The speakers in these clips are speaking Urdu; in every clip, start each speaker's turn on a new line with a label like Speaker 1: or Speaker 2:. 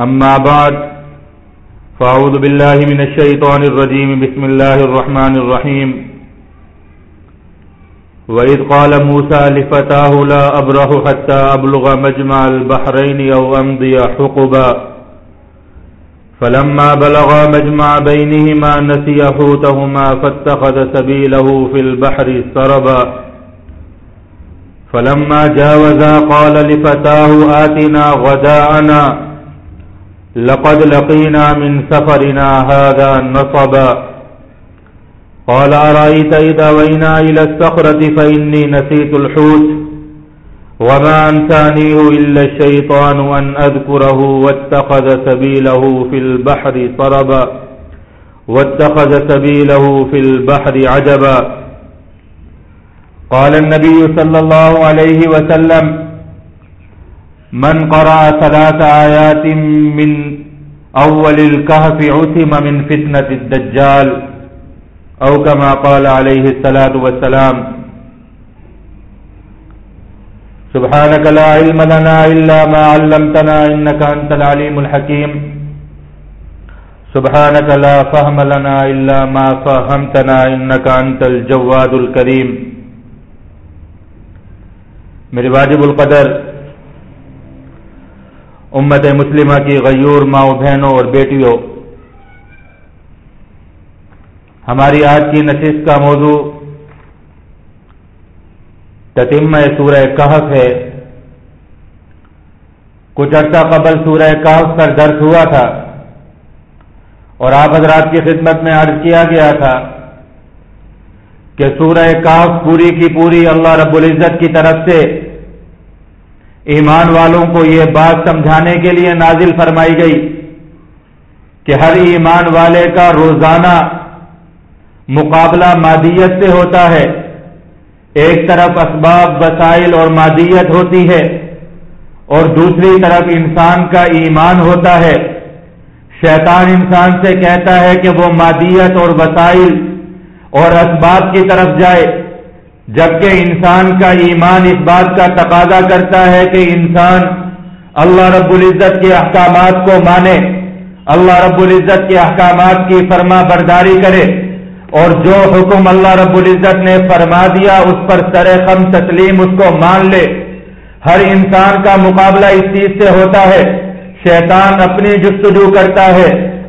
Speaker 1: أما بعد فأعوذ بالله من الشيطان الرجيم. بسم الله الرحمن الرحيم. وإذ قال موسى لفتاه لا أبره حتى أبلغ مجمع البحرين أو أمضي حقبا. فلما بلغا مجمع بينهما نسي حوتهما فاتخذ سبيله في البحر سربا. فلما جاوزا قال لفتاه آتنا غداءنا. لقد لقينا من سفرنا هذا نصبا قال، أرأيت إذا وينا إلى السخرة فإني نسيت الحوت. وما أنسانيه إلا الشيطان أن أذكره واتخذ سبيله في البحر صربا. واتخذ سبيله في البحر عجبا. قال النبي صلى الله عليه وسلم من قرأ ثلاث آيات من أول الكهف عثم من فتنة الدجال أو كما قال عليه الصلاة والسلام سبحانك لا علم لنا إلا ما علمتنا إنك أنت العليم الحكيم سبحانك لا فهم لنا إلا ما فهمتنا إنك أنت الجواد الكريم میری واجب القدر امت مسلمہ کی غیور ماؤں بہنوں اور بیٹیوں۔ ہماری آج کی نشست کا موضوع تتم سورہ کہف ہے۔ کچھ عرصہ قبل سورہ کہف پر درس ہوا تھا اور آپ حضرات کی خدمت میں عرض کیا گیا تھا کہ سورہ کاف پوری کی پوری اللہ رب العزت کی طرف سے ایمان والوں کو یہ بات سمجھانے کے لیے نازل فرمائی گئی کہ ہر ایمان والے کا روزانہ مقابلہ مادیت سے ہوتا ہے۔ ایک طرف اسباب، وسائل اور مادیت ہوتی ہے اور دوسری طرف انسان کا ایمان ہوتا ہے۔ شیطان انسان سے کہتا ہے کہ وہ مادیت اور وسائل اور اسباب کی طرف جائے۔ جبکہ انسان کا ایمان اس بات کا تقاضا کرتا ہے کہ انسان اللہ رب العزت کے احکامات کو مانے، اللہ رب العزت کے احکامات کی فرما برداری کرے اور جو حکم اللہ رب العزت نے فرما دیا اس پر سر خم تسلیم اس کو مان لے۔ ہر انسان کا مقابلہ اس چیز سے ہوتا ہے، شیطان اپنی جستجو کرتا ہے،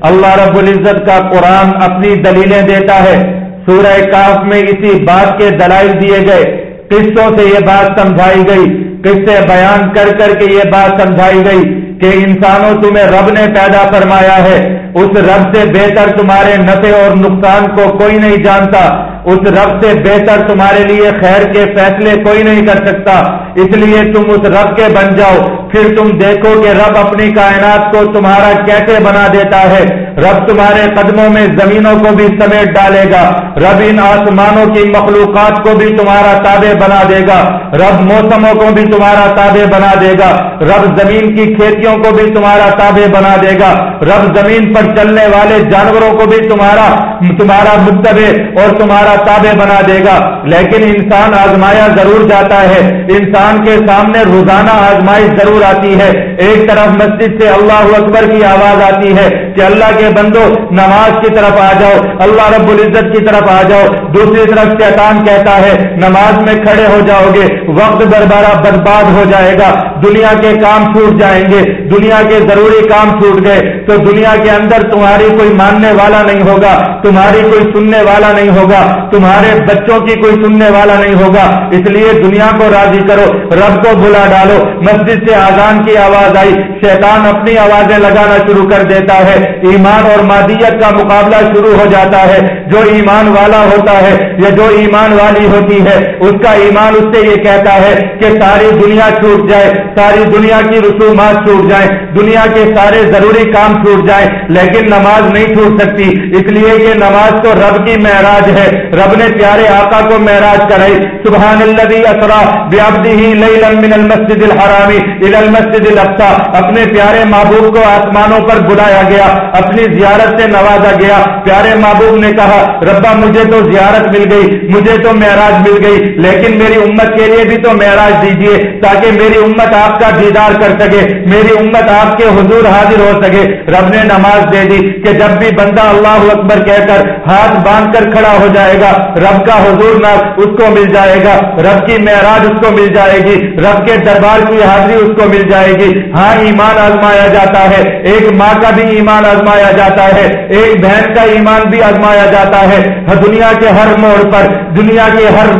Speaker 1: اللہ رب العزت کا قرآن اپنی دلیلیں دیتا ہے۔ سورہ کاف میں اسی بات کے دلائل دیے گئے۔ قصوں سے یہ بات سمجھائی گئی۔ قصے بیان کر کر کے یہ بات سمجھائی گئی کہ انسانوں تمہیں رب نے پیدا فرمایا ہے۔ اس رب سے بہتر تمہارے نفع اور نقصان کو کوئی نہیں جانتا۔ اس رب سے بہتر تمہارے لیے خیر کے فیصلے کوئی نہیں کر سکتا۔ اس لیے تم اس رب کے بن جاؤ۔ پھر تم دیکھو کہ رب اپنی کائنات کو تمہارا کیسے بنا دیتا ہے۔ رب تمہارے قدموں میں زمینوں کو بھی سمیٹ ڈالے گا۔ رب ان آسمانوں کی مخلوقات کو بھی تمہارا تابع بنا دے گا۔ رب موسموں کو بھی تمہارا تابع بنا دے گا۔ رب زمین کی کھیتیوں کو بھی تمہارا تابع بنا دے گا۔ رب زمین پر چلنے والے جانوروں کو بھی تمہارا تمہارا متبع اور تمہارا تابع بنا دے گا۔ لیکن انسان آزمایا ضرور جاتا ہے۔ انسان کے سامنے روزانہ آزمائش ضرور آتی ہے۔ ایک طرف مسجد سے اللہ اکبر کی آواز آتی ہے کہ اللہ کے بندو، نماز کی طرف آ جاؤ، اللہ رب العزت کی طرف آ جاؤ۔ دوسری طرف شیطان کہتا ہے، نماز میں کھڑے ہو جاؤ گے، وقت بربارہ برباد ہو جائے گا۔ دنیا کے کام چھوٹ جائیں گے۔ دنیا کے ضروری کام چھوٹ گئے۔ تو دنیا کے اندر اندر تمہاری کوئی ماننے والا نہیں ہوگا، تمہاری کوئی سننے والا نہیں ہوگا، تمہارے بچوں کی کوئی سننے والا نہیں ہوگا۔ اس لیے دنیا کو راضی کرو، رب کو بلا ڈالو۔ مسجد سے آزان کی آواز آئی، شیطان اپنی آوازیں لگانا شروع کر دیتا ہے۔ ایمان اور مادیت کا مقابلہ شروع ہو جاتا ہے۔ جو ایمان والا ہوتا ہے یا جو ایمان والی ہوتی ہے، اس کا ایمان اس سے یہ کہتا ہے کہ ساری دنیا چھوٹ جائے، ساری دنیا کی رسومات چھوٹ جائے دنیا کے سارے ضروری کام چھوٹ جائے لیکن نماز نہیں چھوٹ سکتی۔ اس لیے کہ نماز تو رب کی معراج ہے۔ رب نے پیارے آقا کو معراج کرائی۔ سبحان الذي اسرا بعبده ليلا من المسجد الحرام الى المسجد الاقصى اپنے پیارے محبوب کو آسمانوں پر بلایا گیا۔ اپنی زیارت سے نوازا گیا۔ پیارے محبوب نے کہا، ربا مجھے تو زیارت مل گئی، مجھے تو معراج مل گئی، لیکن میری امت کے لیے بھی تو معراج دیجیے تاکہ میری امت آپ کا دیدار کر سکے، میری امت آپ کے حضور حاضر ہو سکے۔ رب نے نماز دے دی کہ جب بھی بندہ اللہ اکبر کہہ کر ہاتھ باندھ کر کھڑا ہو جائے گا، رب کا حضور نہ اس کو مل جائے گا، رب کی معراج اس کو مل جائے گی، رب کے دربار کی حاضری اس کو مل جائے گی۔ ہاں ایمان آزمایا جاتا ہے، ایک ماں کا بھی ایمان آزمایا جاتا ہے، ایک بہن کا ایمان بھی آزمایا جاتا ہے۔ ہاں، دنیا کے ہر موڑ پر، دنیا کے ہر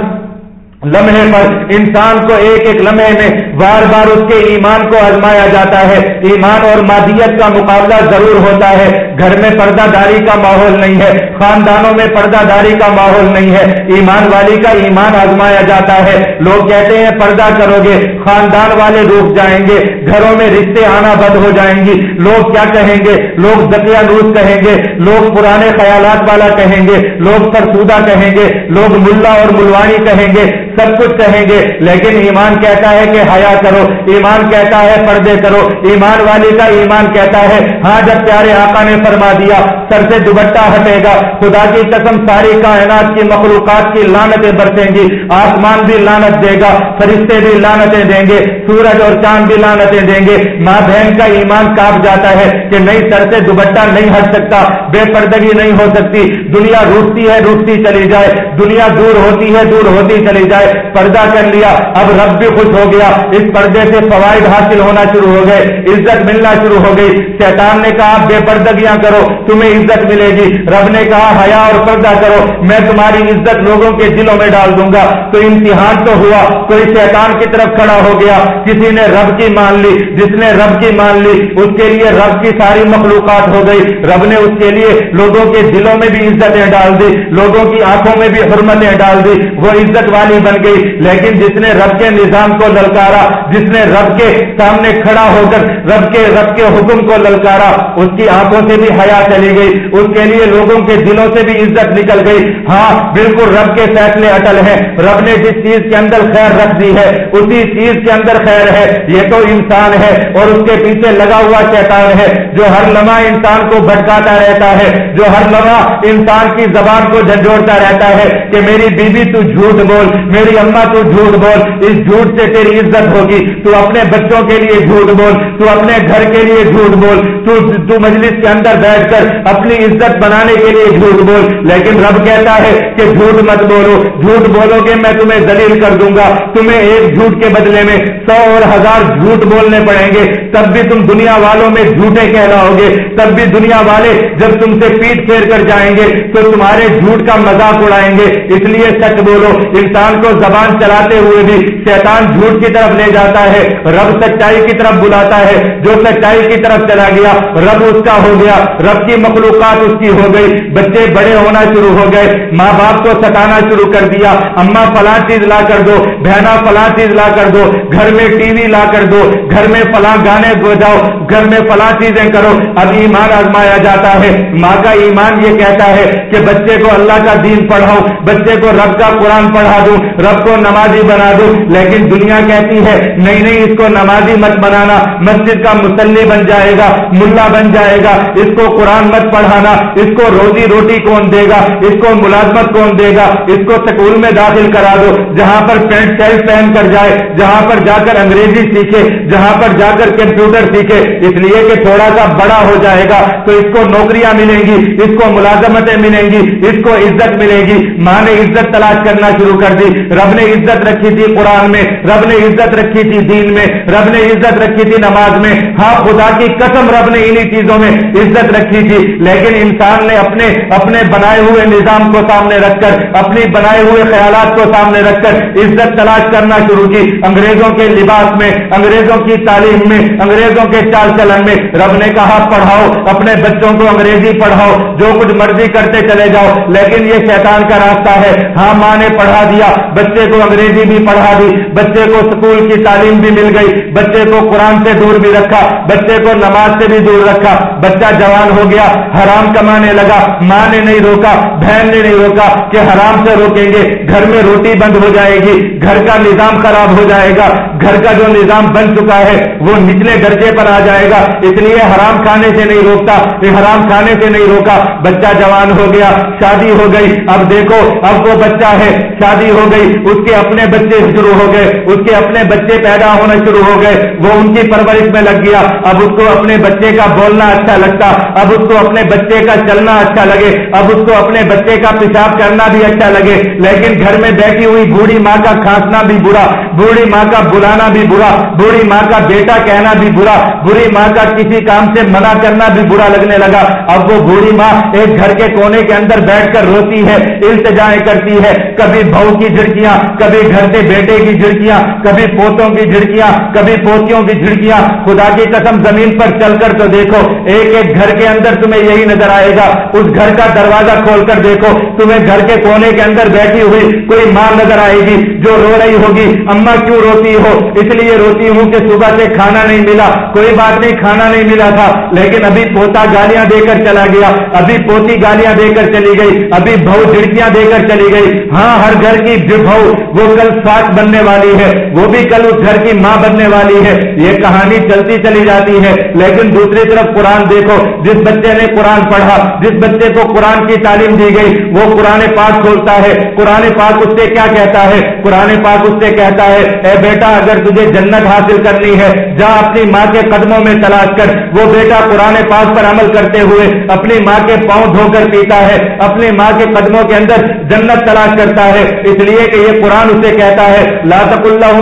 Speaker 1: لمحے پر انسان کو ایک ایک لمحے میں بار بار اس کے ایمان کو آزمایا جاتا ہے۔ ایمان اور مادیت کا مقابلہ ضرور ہوتا ہے۔ گھر میں پردہ داری کا ماحول نہیں ہے۔ خاندانوں میں پردہ داری کا ماحول نہیں ہے۔ ایمان والی کا ایمان آزمایا جاتا ہے۔ لوگ کہتے ہیں، پردہ کرو گے۔ خاندان والے روک جائیں گے۔ گھروں میں رشتے آنا بند ہو جائیں گی۔ لوگ کیا کہیں گے؟ لوگ دقیا روس کہیں گے۔ لوگ پرانے خیالات والا کہیں گے۔ لوگ فرسودہ کہیں گے۔ لوگ ملا اور ملوانی کہیں گے۔ سب کچھ کہیں گے، لیکن ایمان کہتا ہے کہ حیا کرو، ایمان کہتا ہے پردے کرو، ایمان والی کا ایمان کہتا ہے۔ ہاں جب پیارے آقا نے فرما دیا، سر سے دوبٹہ ہٹے گا، خدا کی قسم ساری کائنات کی مخلوقات کی لانتیں برسیں گی، آسمان بھی لانت دے گا، فرشتے بھی لانتیں دیں گے، سورج اور چاند بھی لانتیں دیں گے۔ ماں بہن کا ایمان کاپ جاتا ہے کہ نہیں، سر سے دوبٹہ نہیں ہٹ سکتا، بے پردگی نہیں ہو سکتی۔ دنیا روٹتی ہے، روٹتی چلی جائے۔ دنیا دور ہوتی ہے، دور ہوتی چلی جائے۔ پردہ کر لیا، اب رب بھی خوش ہو گیا۔ اس پردے سے فوائد حاصل ہونا شروع ہو گئے، عزت ملنا شروع ہو گئی۔ شیطان نے کہا بے پردگیاں کرو، تمہیں عزت ملے گی۔ رب نے کہا، حیا اور پردہ کرو، میں تمہاری عزت لوگوں کے دلوں میں ڈال دوں گا۔ تو امتحان تو ہوا، کوئی شیطان کی طرف کھڑا ہو گیا، کسی نے رب کی مان لی۔ جس نے رب کی مان لی، اس کے لیے رب کی ساری مخلوقات ہو گئی۔ رب نے اس کے لیے لوگوں کے دلوں میں بھی عزتیں ڈال دی، لوگوں کی آنکھوں میں بھی حرمتیں ڈال دی۔ وہ عزت والی بن گئی، لیکن جس نے رب کے نظام کو للکارا، جس نے رب کے سامنے کھڑا ہو کر رب کے رب کے حکم کو للکارا، اس کی آنکھوں سے بھی حیا چلی گئی، اس کے لیے لوگوں کے دلوں سے بھی عزت نکل گئی۔ ہاں بالکل رب کے فیصلے اٹل ہیں۔ رب نے جس چیز کے اندر خیر رکھ دی ہے، اسی چیز کے اندر خیر ہے۔ یہ تو انسان ہے اور اس کے پیچھے لگا ہوا شیطان ہے، جو ہر لمحہ انسان کو بھٹکاتا رہتا ہے، جو ہر لمحہ انسان کی زبان کو جھنجھوڑتا رہتا ہے کہ میری بیوی تو جھوٹ بول میری اما تو جھوٹ بول، اس جھوٹ سے تیری عزت ہوگی۔ تو اپنے بچوں کے لیے جھوٹ بول، تو اپنے گھر کے لیے جھوٹ بول، تو تو مجلس کے اندر بیٹھ کر اپنی عزت بنانے کے لیے جھوٹ بول۔ لیکن رب کہتا ہے کہ جھوٹ مت بولو۔ جھوٹ بولو گے میں تمہیں دلیل کر دوں گا۔ تمہیں ایک جھوٹ کے بدلے میں سو اور ہزار جھوٹ بولنے پڑیں گے۔ تب بھی تم دنیا والوں میں جھوٹے کہلاؤ گے تب بھی دنیا والے جب تم سے پیٹ پھیر کر جائیں گے، تو تمہارے جھوٹ کا مذاق اڑائیں گے۔ اس لیے سچ بولو، انسان کو زبان چلاتے ہوئے بھی شیطان جھوٹ کی طرف لے جاتا ہے، رب سچائی کی طرف بلاتا ہے۔ جو سچائی کی طرف چلا گیا، رب اس کا ہو گیا۔ رب کی مخلوقات اس کی ہو گئی۔ بچے بڑے ہونا شروع ہو گئے۔ ماں باپ کو ستانا شروع کر دیا۔ اما فلاں چیز لا کر دو بہنا فلاں چیز لا کر دو۔ گھر میں ٹی وی لا کر دو۔ گھر میں فلاں گانے جاؤ گھر میں فلاں چیزیں کرو۔ اب ایمان آزمایا جاتا ہے۔ ماں کا ایمان یہ کہتا ہے کہ بچے کو اللہ کا دین پڑھاؤ، بچے کو رب کا قرآن پڑھا دوں۔ رب کو نمازی بنا دوں لیکن دنیا کہتی ہے، نہیں نہیں، اس کو نمازی مت بنانا، مسجد کا مسلی بن جائے گا، ملا بن جائے گا، اس کو قرآن مت پڑھانا، اس کو روزی روٹی کون دے گا، اس کو ملازمت کون دے گا، اس کو سکول میں داخل کرا دو، جہاں پر پینٹ شرٹ پہن کر جائے، جہاں پر جا کر انگریزی سیکھے، جہاں پر جا کر کمپیوٹر سیکھے، اس لیے کہ تھوڑا سا بڑا ہو جائے گا، تو اس کو نوکریاں ملیں گی، اس کو ملازمتیں ملیں گی، اس کو عزت ملے گی، ماں نے عزت تلاش کرنا شروع کر دی رب نے عزت رکھی تھی قرآن میں، رب نے عزت رکھی تھی دین میں، رب نے عزت رکھی تھی نماز میں۔ ہاں خدا کی قسم رب نے انہی چیزوں میں عزت رکھی تھی، لیکن انسان نے اپنے اپنے بنائے ہوئے نظام کو سامنے رکھ کر، اپنی بنائے ہوئے خیالات کو سامنے رکھ کر عزت تلاش کرنا شروع کی۔ انگریزوں کے لباس میں، انگریزوں کی تعلیم میں، انگریزوں کے چال چلن میں رب نے کہا، پڑھاؤ، اپنے بچوں کو انگریزی پڑھاؤ، جو کچھ مرضی کرتے چلے جاؤ، لیکن یہ شیطان کا راستہ ہے۔ ہاں ماں نے پڑھا دیا بچے کو انگریزی بھی پڑھا دی، بچے کو اسکول کی تعلیم بھی مل گئی، بچے کو قرآن سے دور بھی رکھا، بچے کو نماز سے بھی دور رکھا، بچہ جوان ہو گیا، حرام کمانے لگا، ماں نے نہیں روکا، بہن نے نہیں روکا کہ حرام سے روکیں گے، گھر میں روٹی بند ہو جائے گی، گھر کا نظام خراب ہو جائے گا، گھر کا جو نظام بن چکا ہے، وہ نچلے درجے پر آ جائے گا، اس لیے حرام کھانے سے نہیں روکتا حرام کھانے سے نہیں روکا، بچہ جوان ہو گیا، شادی ہو گئی، اب دیکھو، اب وہ بچہ ہے، شادی ہو گئی اس کے اپنے بچے شروع ہو گئے، اس کے اپنے بچے پیدا ہونا شروع ہو گئے، وہ ان کی پرورش میں لگ گیا۔ اب اس کو اپنے بچے کا بولنا اچھا لگتا، اب اس کو اپنے بچے کا چلنا اچھا لگے، اب اس کو اپنے بچے کا پیشاب کرنا بھی اچھا لگے۔ لیکن گھر میں بیٹھی ہوئی بوڑھی ماں کا کھانسنا بھی برا، بوڑھی ماں کا بلانا بھی برا، بوڑھی ماں کا بیٹا کہنا بھی برا بری ماں کا کسی کام سے منع کرنا بھی برا لگنے لگا۔ اب وہ بوڑھی ماں ایک گھر کے کونے کے اندر بیٹھ کر روتی ہے، التجائیں کرتی ہے، کبھی بہو کی جھڑکی جھڑکیاں، کبھی گھر کے بیٹے کی جھڑکیاں، کبھی پوتوں کی جھڑکیاں، کبھی پوتیوں کی جھڑکیااں خدا کی قسم زمین پر چل کر تو دیکھو، ایک ایک گھر کے اندر تمہیں یہی نظر آئے گا۔ اس گھر کا دروازہ کھول کر دیکھو، تمہیں گھر کے کونے کے اندر بیٹھی ہوئی کوئی ماں نظر آئے گی جو رو رہی ہوگی۔ اما کیوں روتی ہو؟ اس لیے روتی ہوں کہ صبح سے کھانا نہیں ملا۔ کوئی بات نہیں، کھانا نہیں ملا تھا، لیکن ابھی پوتا گالیاں دے کر چلا گیا۔ ابھی پوتی گالیاں دے کر چلی گئی۔ ابھی بہو جھڑکیاں دے کر چلی گئی۔ ہاں ہر گھر کی بہو وہ کل ساٹھ بننے والی ہے، وہ بھی کل اس گھر کی ماں بننے والی ہے۔ یہ کہانی چلتی چلی جاتی ہے، لیکن دوسری طرف قرآن دیکھو، جس بچے نے قرآن پڑھا، جس بچے کو قرآن کی تعلیم دی گئی، وہ قرآن پاک کھولتا ہے۔ قرآن پاک اس سے کیا کہتا ہے؟ قرآن پاک اس سے کہتا ہے، اے بیٹا، اگر تجھے جنت حاصل کرنی ہے، جا اپنی ماں کے قدموں میں تلاش کر۔ وہ بیٹا قرآن پاک پر عمل کرتے ہوئے اپنی ماں کے پاؤں دھو کر پیتا ہے، اپنی ماں کے قدموں کے اندر جنت تلاش کرتا ہے۔ اس لیے کہ یہ قرآن اسے کہتا ہے، لا تک اللہ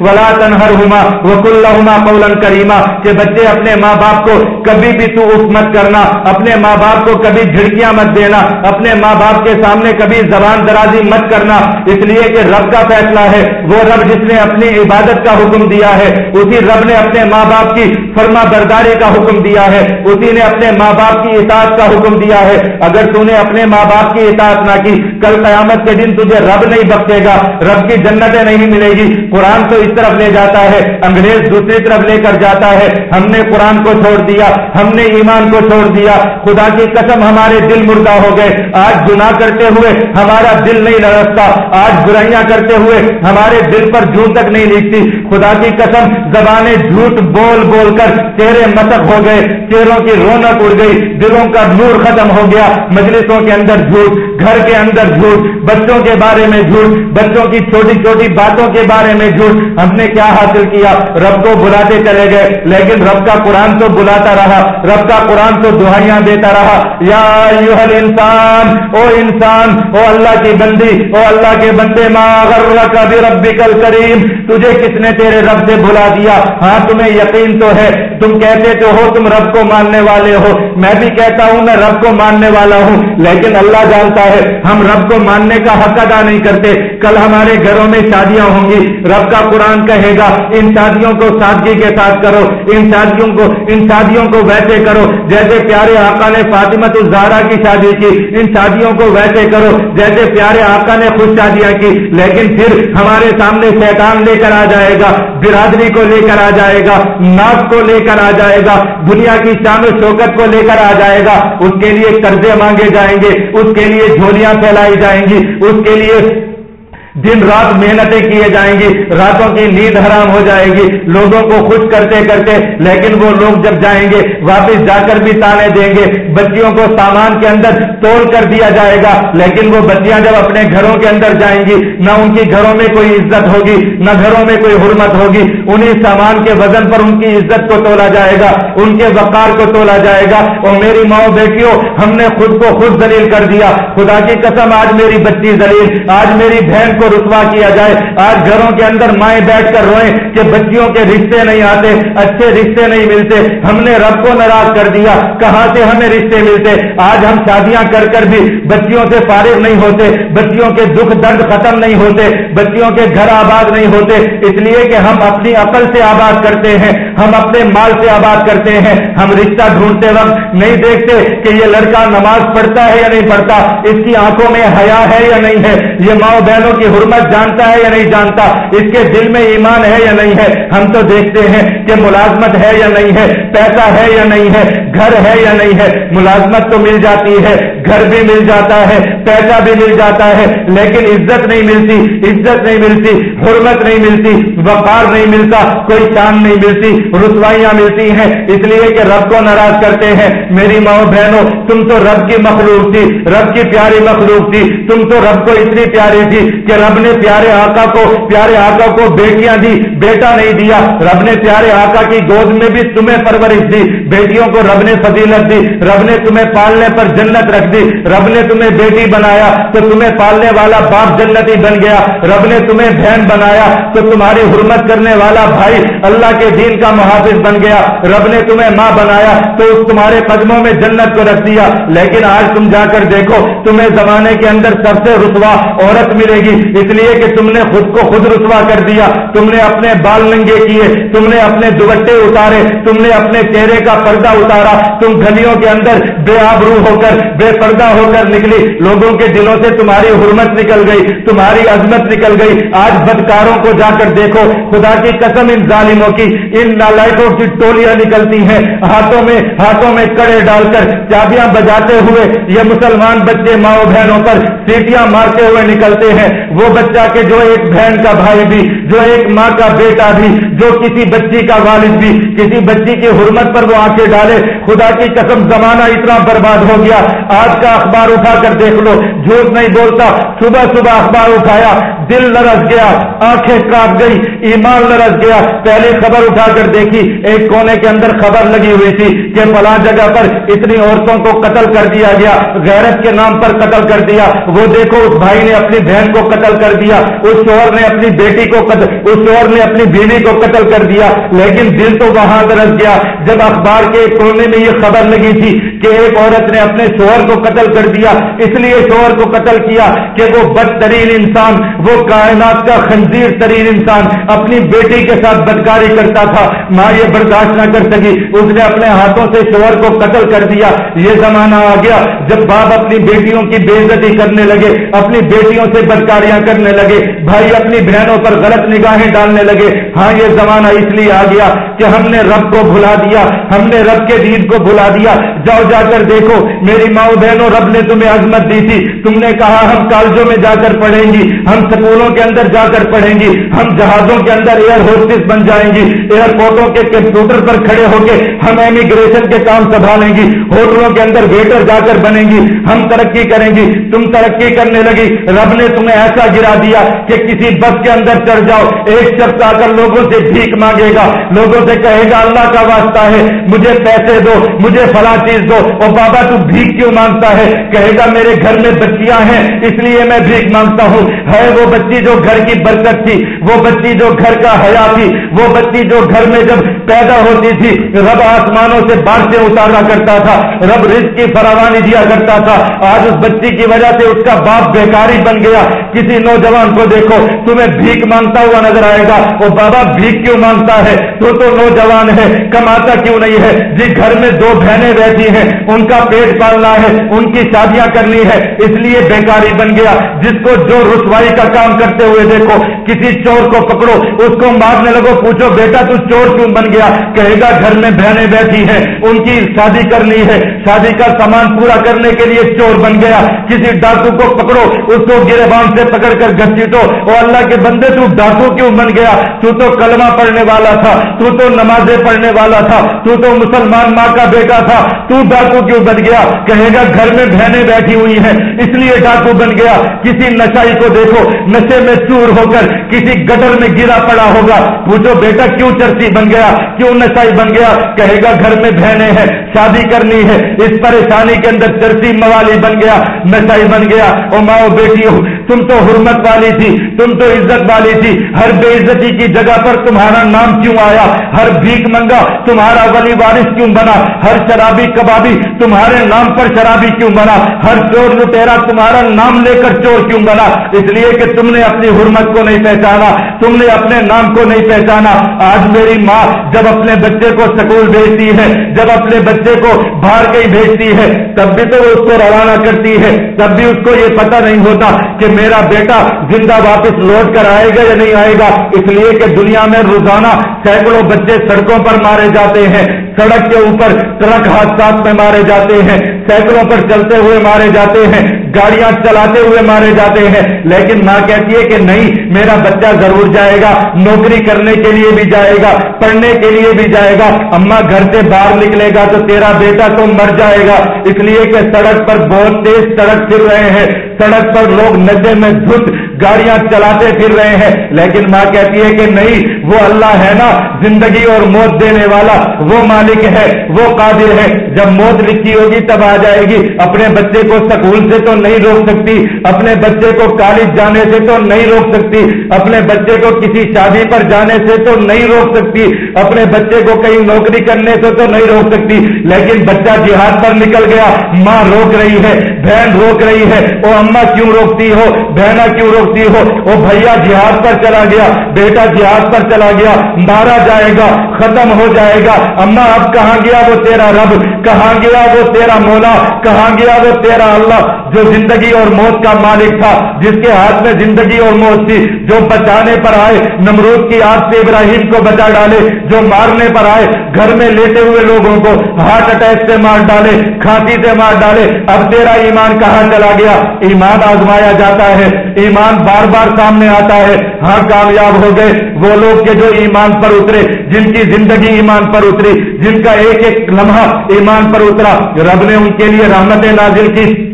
Speaker 1: ولا تنہر ہوما وکل قولن کریما کہ بچے اپنے ماں باپ کو کبھی بھی تو اف مت کرنا، اپنے ماں باپ کو کبھی جھڑکیاں مت دینا، اپنے ماں باپ کے سامنے کبھی زبان درازی مت کرنا۔ اس لیے کہ رب کا فیصلہ ہے، وہ رب جس نے اپنی عبادت کا حکم دیا ہے، اسی رب نے اپنے ماں باپ کی فرما برداری کا حکم دیا ہے، اسی نے اپنے ماں باپ کی اطاعت کا حکم دیا ہے۔ اگر تو نے اپنے ماں باپ کی اطاعت نہ کی، کل قیامت کے دن تجھے رب نہیں نہیں بخشے گا۔ رب کی جنتیں نہیں ملے گی۔ قرآن تو اس طرف لے جاتا ہے، انگریز دوسری طرف لے کر جاتا ہے۔ ہم نے قرآن کو چھوڑ دیا، ہم نے ایمان کو چھوڑ دیا۔ خدا کی قسم، ہمارے دل مردہ ہو گئے۔ آج گناہ کرتے ہوئے ہمارا دل نہیں لڑکتا آج برائیاں کرتے ہوئے ہمارے دل پر جھوٹ تک نہیں لکھتی خدا کی قسم، زبانیں جھوٹ بول بول کر چہرے متک ہو گئے۔ چہروں کی رونق اڑ گئی۔ دلوں کا نور ختم ہو گیا۔ مجلسوں کے اندر جھوٹ گھر کے اندر جھوٹ، بچوں کے بارے میں جھوٹ، بچوں کی چھوٹی چھوٹی باتوں کے بارے میں جھوٹ۔ ہم نے کیا حاصل کیا؟ رب کو بلاتے چلے گئے، لیکن رب کا قرآن تو بلاتا رہا، رب کا قرآن تو دہائیاں دیتا رہا۔ یا انسان او انسان، او اللہ کی بندی، او اللہ کے بندے ماں کا بھی ربی کل کریم تجھے کس نے تیرے رب سے بلا دیا؟ ہاں تمہیں یقین تو ہے۔ تم کہتے تو ہو تم رب کو ماننے والے ہو۔ میں بھی کہتا ہوں، میں رب کو ماننے والا ہوں، لیکن اللہ جانتا ہے، ہم رب کو ماننے کا حق ادا نہیں کرتے۔ کل ہمارے گھروں میں شادیاں ہوں گی۔ رب کا قرآن کہے گا، ان شادیوں کو سادگی کے ساتھ کرو، ان شادیوں کو، ان شادیوں کو ویسے کرو۔ جیسے پیارے آقا نے فاطمت الزہرا کی شادی کی، ان شادیوں کو ویسے کرو۔ جیسے پیارے آقا نے خود شادیاں کی، لیکن پھر ہمارے سامنے شیطان لے کر آ جائے گا، برادری کو لے کر آ جائے گا ناز کو لے کر آ جائے گا، دنیا کی شان و شوکت کو لے کر آ جائے گا۔ اس کے لیے قرضے مانگے جائیں گے، اس کے لیے جھولیاں پھیلائی جائیں گی۔ اس کے لیے دن رات محنتیں کیے جائیں گی۔ راتوں کی نیند حرام ہو جائے گی۔ لوگوں کو خوش کرتے کرتے، لیکن وہ لوگ جب جائیں گے، واپس جا کر بھی تانے دیں گے۔ بچیوں کو سامان کے اندر تول کر دیا جائے گا، لیکن وہ بچیاں جب اپنے گھروں کے اندر جائیں گی، نہ ان کی گھروں میں کوئی عزت ہوگی، نہ گھروں میں کوئی حرمت ہوگی۔ انہیں سامان کے وزن پر ان کی عزت کو تولا جائے گا، ان کے وقار کو تولا جائے گا۔ اور میری ماؤ بیٹیوں، ہم نے خود کو خود دلیل کر دیا۔ خدا کی قسم، آج میری بچی دلیل آج میری بہن کو کو رسوا کیا جائے۔ آج گھروں کے اندر مائیں بیٹھ کر روئیں کہ بچیوں کے رشتے نہیں آتے، اچھے رشتے نہیں ملتے۔ ہم نے رب کو ناراض کر دیا، کہاں سے ہمیں رشتے ملتے؟ آج ہم شادیاں کر کر بھی بچیوں سے فارغ نہیں ہوتے، بچیوں کے دکھ درد ختم نہیں ہوتے، بچیوں کے گھر آباد نہیں ہوتے۔ اس لیے کہ ہم اپنی اپنی عقل سے آباد کرتے ہیں، ہم اپنے مال سے آباد کرتے ہیں۔ ہم رشتہ ڈھونڈتے وقت نہیں دیکھتے کہ یہ لڑکا نماز پڑھتا ہے یا نہیں پڑھتا، اس کی آنکھوں میں حیا ہے یا نہیں ہے، یہ ماؤ بہنوں کی حرمت جانتا ہے یا نہیں جانتا، اس کے دل میں ایمان ہے یا نہیں ہے۔ ہم تو دیکھتے ہیں کہ ملازمت ہے یا نہیں ہے، پیسہ ہے یا نہیں ہے، گھر ہے یا نہیں ہے۔ ملازمت تو مل جاتی ہے، گھر بھی مل جاتا ہے۔ پیسہ بھی مل جاتا ہے، لیکن عزت نہیں ملتی، عزت نہیں ملتی، حرمت نہیں ملتی، وقار نہیں ملتا، کوئی شان نہیں ملتی، رسوائیاں ملتی ہیں۔ اس لیے کہ رب کو ناراض کرتے ہیں، میری ماں بہنوں، تم تو رب کی مخلوق تھی، رب کی پیاری مخلوق تھی، تم تو رب کو اتنی پیاری تھی کہ رب نے پیارے آقا کو، پیارے آقا کو بیٹیاں دی، بیٹا نہیں دیا۔ رب نے پیارے آقا کی گود میں بھی تمہیں پرورش دی، بیٹیوں کو رب نے فضیلت دی، رب نے تمہیں پالنے پر جنت رکھ دی، رب نے تمہیں بیٹی بنایا تو تمہیں پالنے والا باپ جنتی بن گیا، رب نے تمہیں بہن بنایا تو تمہاری حرمت کرنے والا بھائی اللہ کے دین کا محافظ بن گیا، رب نے تمہیں ماں بنایا تو اس تمہارے قدموں میں جنت کو رکھ دیا۔ لیکن آج تم جا کر دیکھو، تمہیں زمانے کے اندر سب سے رسوا عورت ملے گی، اس لیے کہ تم نے خود کو خود رسوا کر دیا۔ تم نے اپنے بال ننگے کیے، تم نے اپنے دوٹے اتارے، تم نے اپنے چہرے کا پردہ اتارا۔ تم گلیوں کے اندر بے آبرو ہو کر، بے پردہ ہو کر نکلی۔ لوگوں کے دلوں سے تمہاری حرمت نکل گئی، تمہاری عظمت نکل گئی۔ آج بدکاروں کو جا کر دیکھو، خدا کی قسم ان ظالموں کی، ان نالائکوں کی ٹولیاں نکلتی ہیں۔ ہاتھوں میں ہاتھوں میں کڑے ڈال کر چابیاں بجاتے ہوئے یہ مسلمان بچے ماؤں بہنوں پر سیٹیاں مارتے ہوئے نکلتے ہیں۔ وہ بچہ کے جو ایک بہن کا بھائی بھی، جو ایک ماں کا بیٹا بھی، جو کسی بچی کا والد بھی، کسی بچی کی حرمت پر وہ آنکھیں ڈالے۔ خدا کی قسم زمانہ اتنا برباد ہو گیا۔ آج کا اخبار اٹھا کر دیکھ لو جھوٹ نہیں بولتا۔ صبح صبح اخبار اٹھایا، دل لرس گیا، آنکھیں کاٹ گئی، ایمان لرس گیا۔ پہلی خبر اٹھا کر دیکھی، ایک کونے کے اندر خبر لگی ہوئی تھی کہ فلاں جگہ پر اتنی عورتوں کو قتل کر دیا گیا، غیرت کے نام پر قتل کر دیا۔ وہ دیکھو، اس بھائی نے اپنی بہن کو قتل کر دیا، اس شوہر نے اپنی بیٹی کو قتل، اس شوہر نے اپنی بیوی کو قتل کر دیا۔ لیکن دل تو وہاں درس گیا، جب اخبار کے کونے میں یہ خبر لگی تھی کہ ایک عورت نے اپنے شوہر کو قتل کر دیا۔ اس لیے شوہر کو قتل کیا کہ وہ بدترین انسان، وہ کائنات کا خنزیر ترین انسان اپنی بیٹی کے ساتھ بدکاری کرتا تھا۔ ماں یہ برداشت نہ کر سکی۔ اس نے اپنے ہاتھوں سے شوہر کو قتل کر دیا۔ یہ زمانہ آ گیا جب باپ اپنی بیٹیوں کی بے عزتی کرنے لگے، اپنی بیٹیوں سے بدکاریاں کرنے لگے، بھائی اپنی بہنوں پر غلط نگاہیں ڈالنے لگے۔ ہاں یہ زمانہ اس لیے آ گیا کہ ہم نے رب کو بھلا دیا، ہم نے رب کے دین کو بھلا دیا۔ جاؤ جا کر دیکھو، میری ماں بہنوں رب نے تمہیں عظمت دی تھی۔ جی، تم نے کہا ہم کالجوں میں جا کر پڑھیں گی، ہم سکولوں کے اندر جا کر پڑھیں گی، ہم جہازوں کے اندر ایئر ہوسٹس بن جائیں گی، ایئرپورٹوں کے کمپیوٹر پر کھڑے ہو کے ہم امیگریشن کے کام سنبھالیں گی، ہوٹلوں کے اندر ویٹر جا کر بنیں گی، ہم ترقی کریں گی، تم ترقی کرنے لگی، رب نے تمہیں ایسا گرا دیا کہ کسی بس کے اندر چڑھ جاؤ، ایک شخص آ کر لوگوں سے بھیک مانگے گا، لوگوں سے کہے گا، اللہ کا واسطہ ہے، مجھے پیسے دو، مجھے فلاں چیز دو اور بابا تو بھیک کیوں مانگتا ہے؟ کہے گا، میرے گھر میں بچیاں ہیں اس لیے میں بھیک مانگتا ہوں۔ ہے وہ بچی جو گھر کی برکت تھی، وہ بچی جو گھر کا حیا تھی، وہ بچی جو گھر میں جب پیدا ہوتی تھی، رب آسمانوں سے بارشیں اتارا کرتا تھا، رب رزق کی فراوانی دیا کرتا تھا۔ آج اس بچی کی وجہ سے اس کا باپ بیکاری بن گیا۔ کسی نوجوان کو دیکھو، تمہیں بھیک مانگتا ہوا نظر آئے گا۔ وہ بابا بھیک کیوں مانگتا ہے؟ تو تو نوجوان ہے، کماتا کیوں نہیں ہے؟ جس گھر میں دو بہنیں رہتی ہیں، ان کا پیٹ پالنا ہے، ان کی شادیاں کرنی ہے۔ اس لیے بیکاری بن گیا۔ جس کو جو رسوائی کا کام کرتے ہوئے دیکھو کسی چور کو پکڑو، اس کو مارنے لگو، پوچھو، بیٹا تو چور کیوں بن گیا؟ کہے گا، گھر میں بہنیں بیٹھی ہیں، ان کی شادی کرنی ہے۔ شادی کا سامان پورا کرنے کے لیے چور بن گیا۔ کسی ڈاکو کو پکڑو، اس کو گرے بان سے پکڑ کر گھسیٹو اور اللہ کے بندے، تو ڈاکو کیوں بن گیا؟ تو تو کلمہ پڑھنے والا تھا، تو تو نمازیں پڑھنے والا تھا، تو تو مسلمان ماں کا بیٹا تھا۔ تو ڈاکو کیوں بن گیا؟ کہے گا، گھر میں بہنیں بیٹھی ہوئی ہیں، اس لیے ڈاکو بن گیا۔ کسی نشائی کو دیکھو، نشے میں چور ہو کر کسی گٹر میں گرا پڑا ہوگا، پوچھو بیٹا کیوں چرسی بن گیا، کیوں نشائی بن گیا؟ کہے گا گھر میں بہنیں ہیں، شادی کرنی ہے، اس پریشانی کے اندر چرسی موالی بن گیا، نشائی بن گیا اور ماؤ بیٹی تم تو حرمت والی تھی، تم تو عزت والی تھی۔ ہر بے عزتی کی جگہ پر تمہارا نام کیوں آیا؟ ہر بھیک منگا، تمہارا ولی وارث کیوں بنا؟ ہر شرابی کبابی، تمہارے نام پر شرابی کیوں بنا؟ ہر چور لٹیرا، تمہارا نام لے کر چور کیوں بنا؟ اس لیے کہ تم نے اپنی حرمت کو نہیں پہچانا، تم نے اپنے نام کو نہیں پہچانا۔ آج میری ماں جب اپنے بچے کو سکول بھیجتی ہے، جب اپنے بچے کو باہر کہیں بھیجتی ہے، تب بھی تو وہ اس کو روانہ کرتی ہے، تب بھی اس کو یہ پتہ نہیں ہوتا کہ میرا بیٹا زندہ واپس لوٹ کر آئے گا یا نہیں آئے گا؟ اس لیے کہ دنیا میں روزانہ سینکڑوں بچے سڑکوں پر مارے جاتے ہیں، سڑک کے اوپر ٹرک حادثات میں مارے جاتے ہیں، سینکڑوں پر چلتے ہوئے مارے جاتے ہیں۔ گاڑیاں چلاتے ہوئے مارے جاتے ہیں۔ لیکن ماں کہتی ہے کہ نہیں، میرا بچہ ضرور جائے گا، نوکری کرنے کے لیے بھی جائے گا، پڑھنے کے لیے بھی جائے گا۔ اما گھر سے باہر نکلے گا تو تیرا بیٹا تو مر جائے گا۔ اس لیے کہ سڑک پر بہت تیز سڑک پھر رہے ہیں۔ سڑک پر لوگ نشے میں دھت گاڑیاں چلاتے پھر رہے ہیں۔ لیکن ماں کہتی ہے کہ نہیں، وہ اللہ ہے نا، زندگی اور موت دینے والا۔ وہ مالک ہے، وہ قادر ہے۔ جب موت لکھی ہوگی تب آ جائے گی۔ اپنے بچے کو سکول سے تو نہیں روک سکتی۔ اپنے بچے کو کالج جانے سے تو نہیں روک سکتی۔ اپنے بچے کو کسی شادی پر جانے سے تو نہیں روک سکتی۔ اپنے بچے کو کہیں نوکری کرنے سے تو نہیں روک سکتی۔ لیکن بچہ جہاد پر نکل گیا۔ ماں روک رہی ہے، بہن روک رہی ہے۔ وہ اما کیوں روکتی ہو؟ بہنا کیوں روکتی ہو؟ وہ بھیا جہاد پر چلا گیا۔ بیٹا جہاد پر چلا گیا۔ مارا جائے گا، ختم ہو جائے گا۔ اما اب کہاں گیا وہ تیرا رب؟ کہاں گیا وہ تیرا مولا؟ کہاں گیا وہ تیرا اللہ؟ جو زندگی اور موت کا مالک تھا، جس کے ہاتھ میں زندگی اور موت تھی، جو بچانے پر آئے، نمرود کی آگ سے ابراہیم کو بچا ڈالے، جو مارنے پر آئے، گھر میں لیتے ہوئے لوگوں کو ہارٹ اٹیک سے مار ڈالے، کھانسی سے مار ڈالے۔ اب تیرا ایمان کہاں چلا گیا؟ ایمان آزمایا جاتا ہے، ایمان بار بار سامنے آتا ہے۔ ہاں کامیاب ہو گئے۔ وہ لوگ کے جو ایمان پر اترے، جن کی زندگی ایمان پر اتری، جن کا ایک ایک لمحہ ایمان پر اترا، رب نے ان کے لیے رحمت نازل کی۔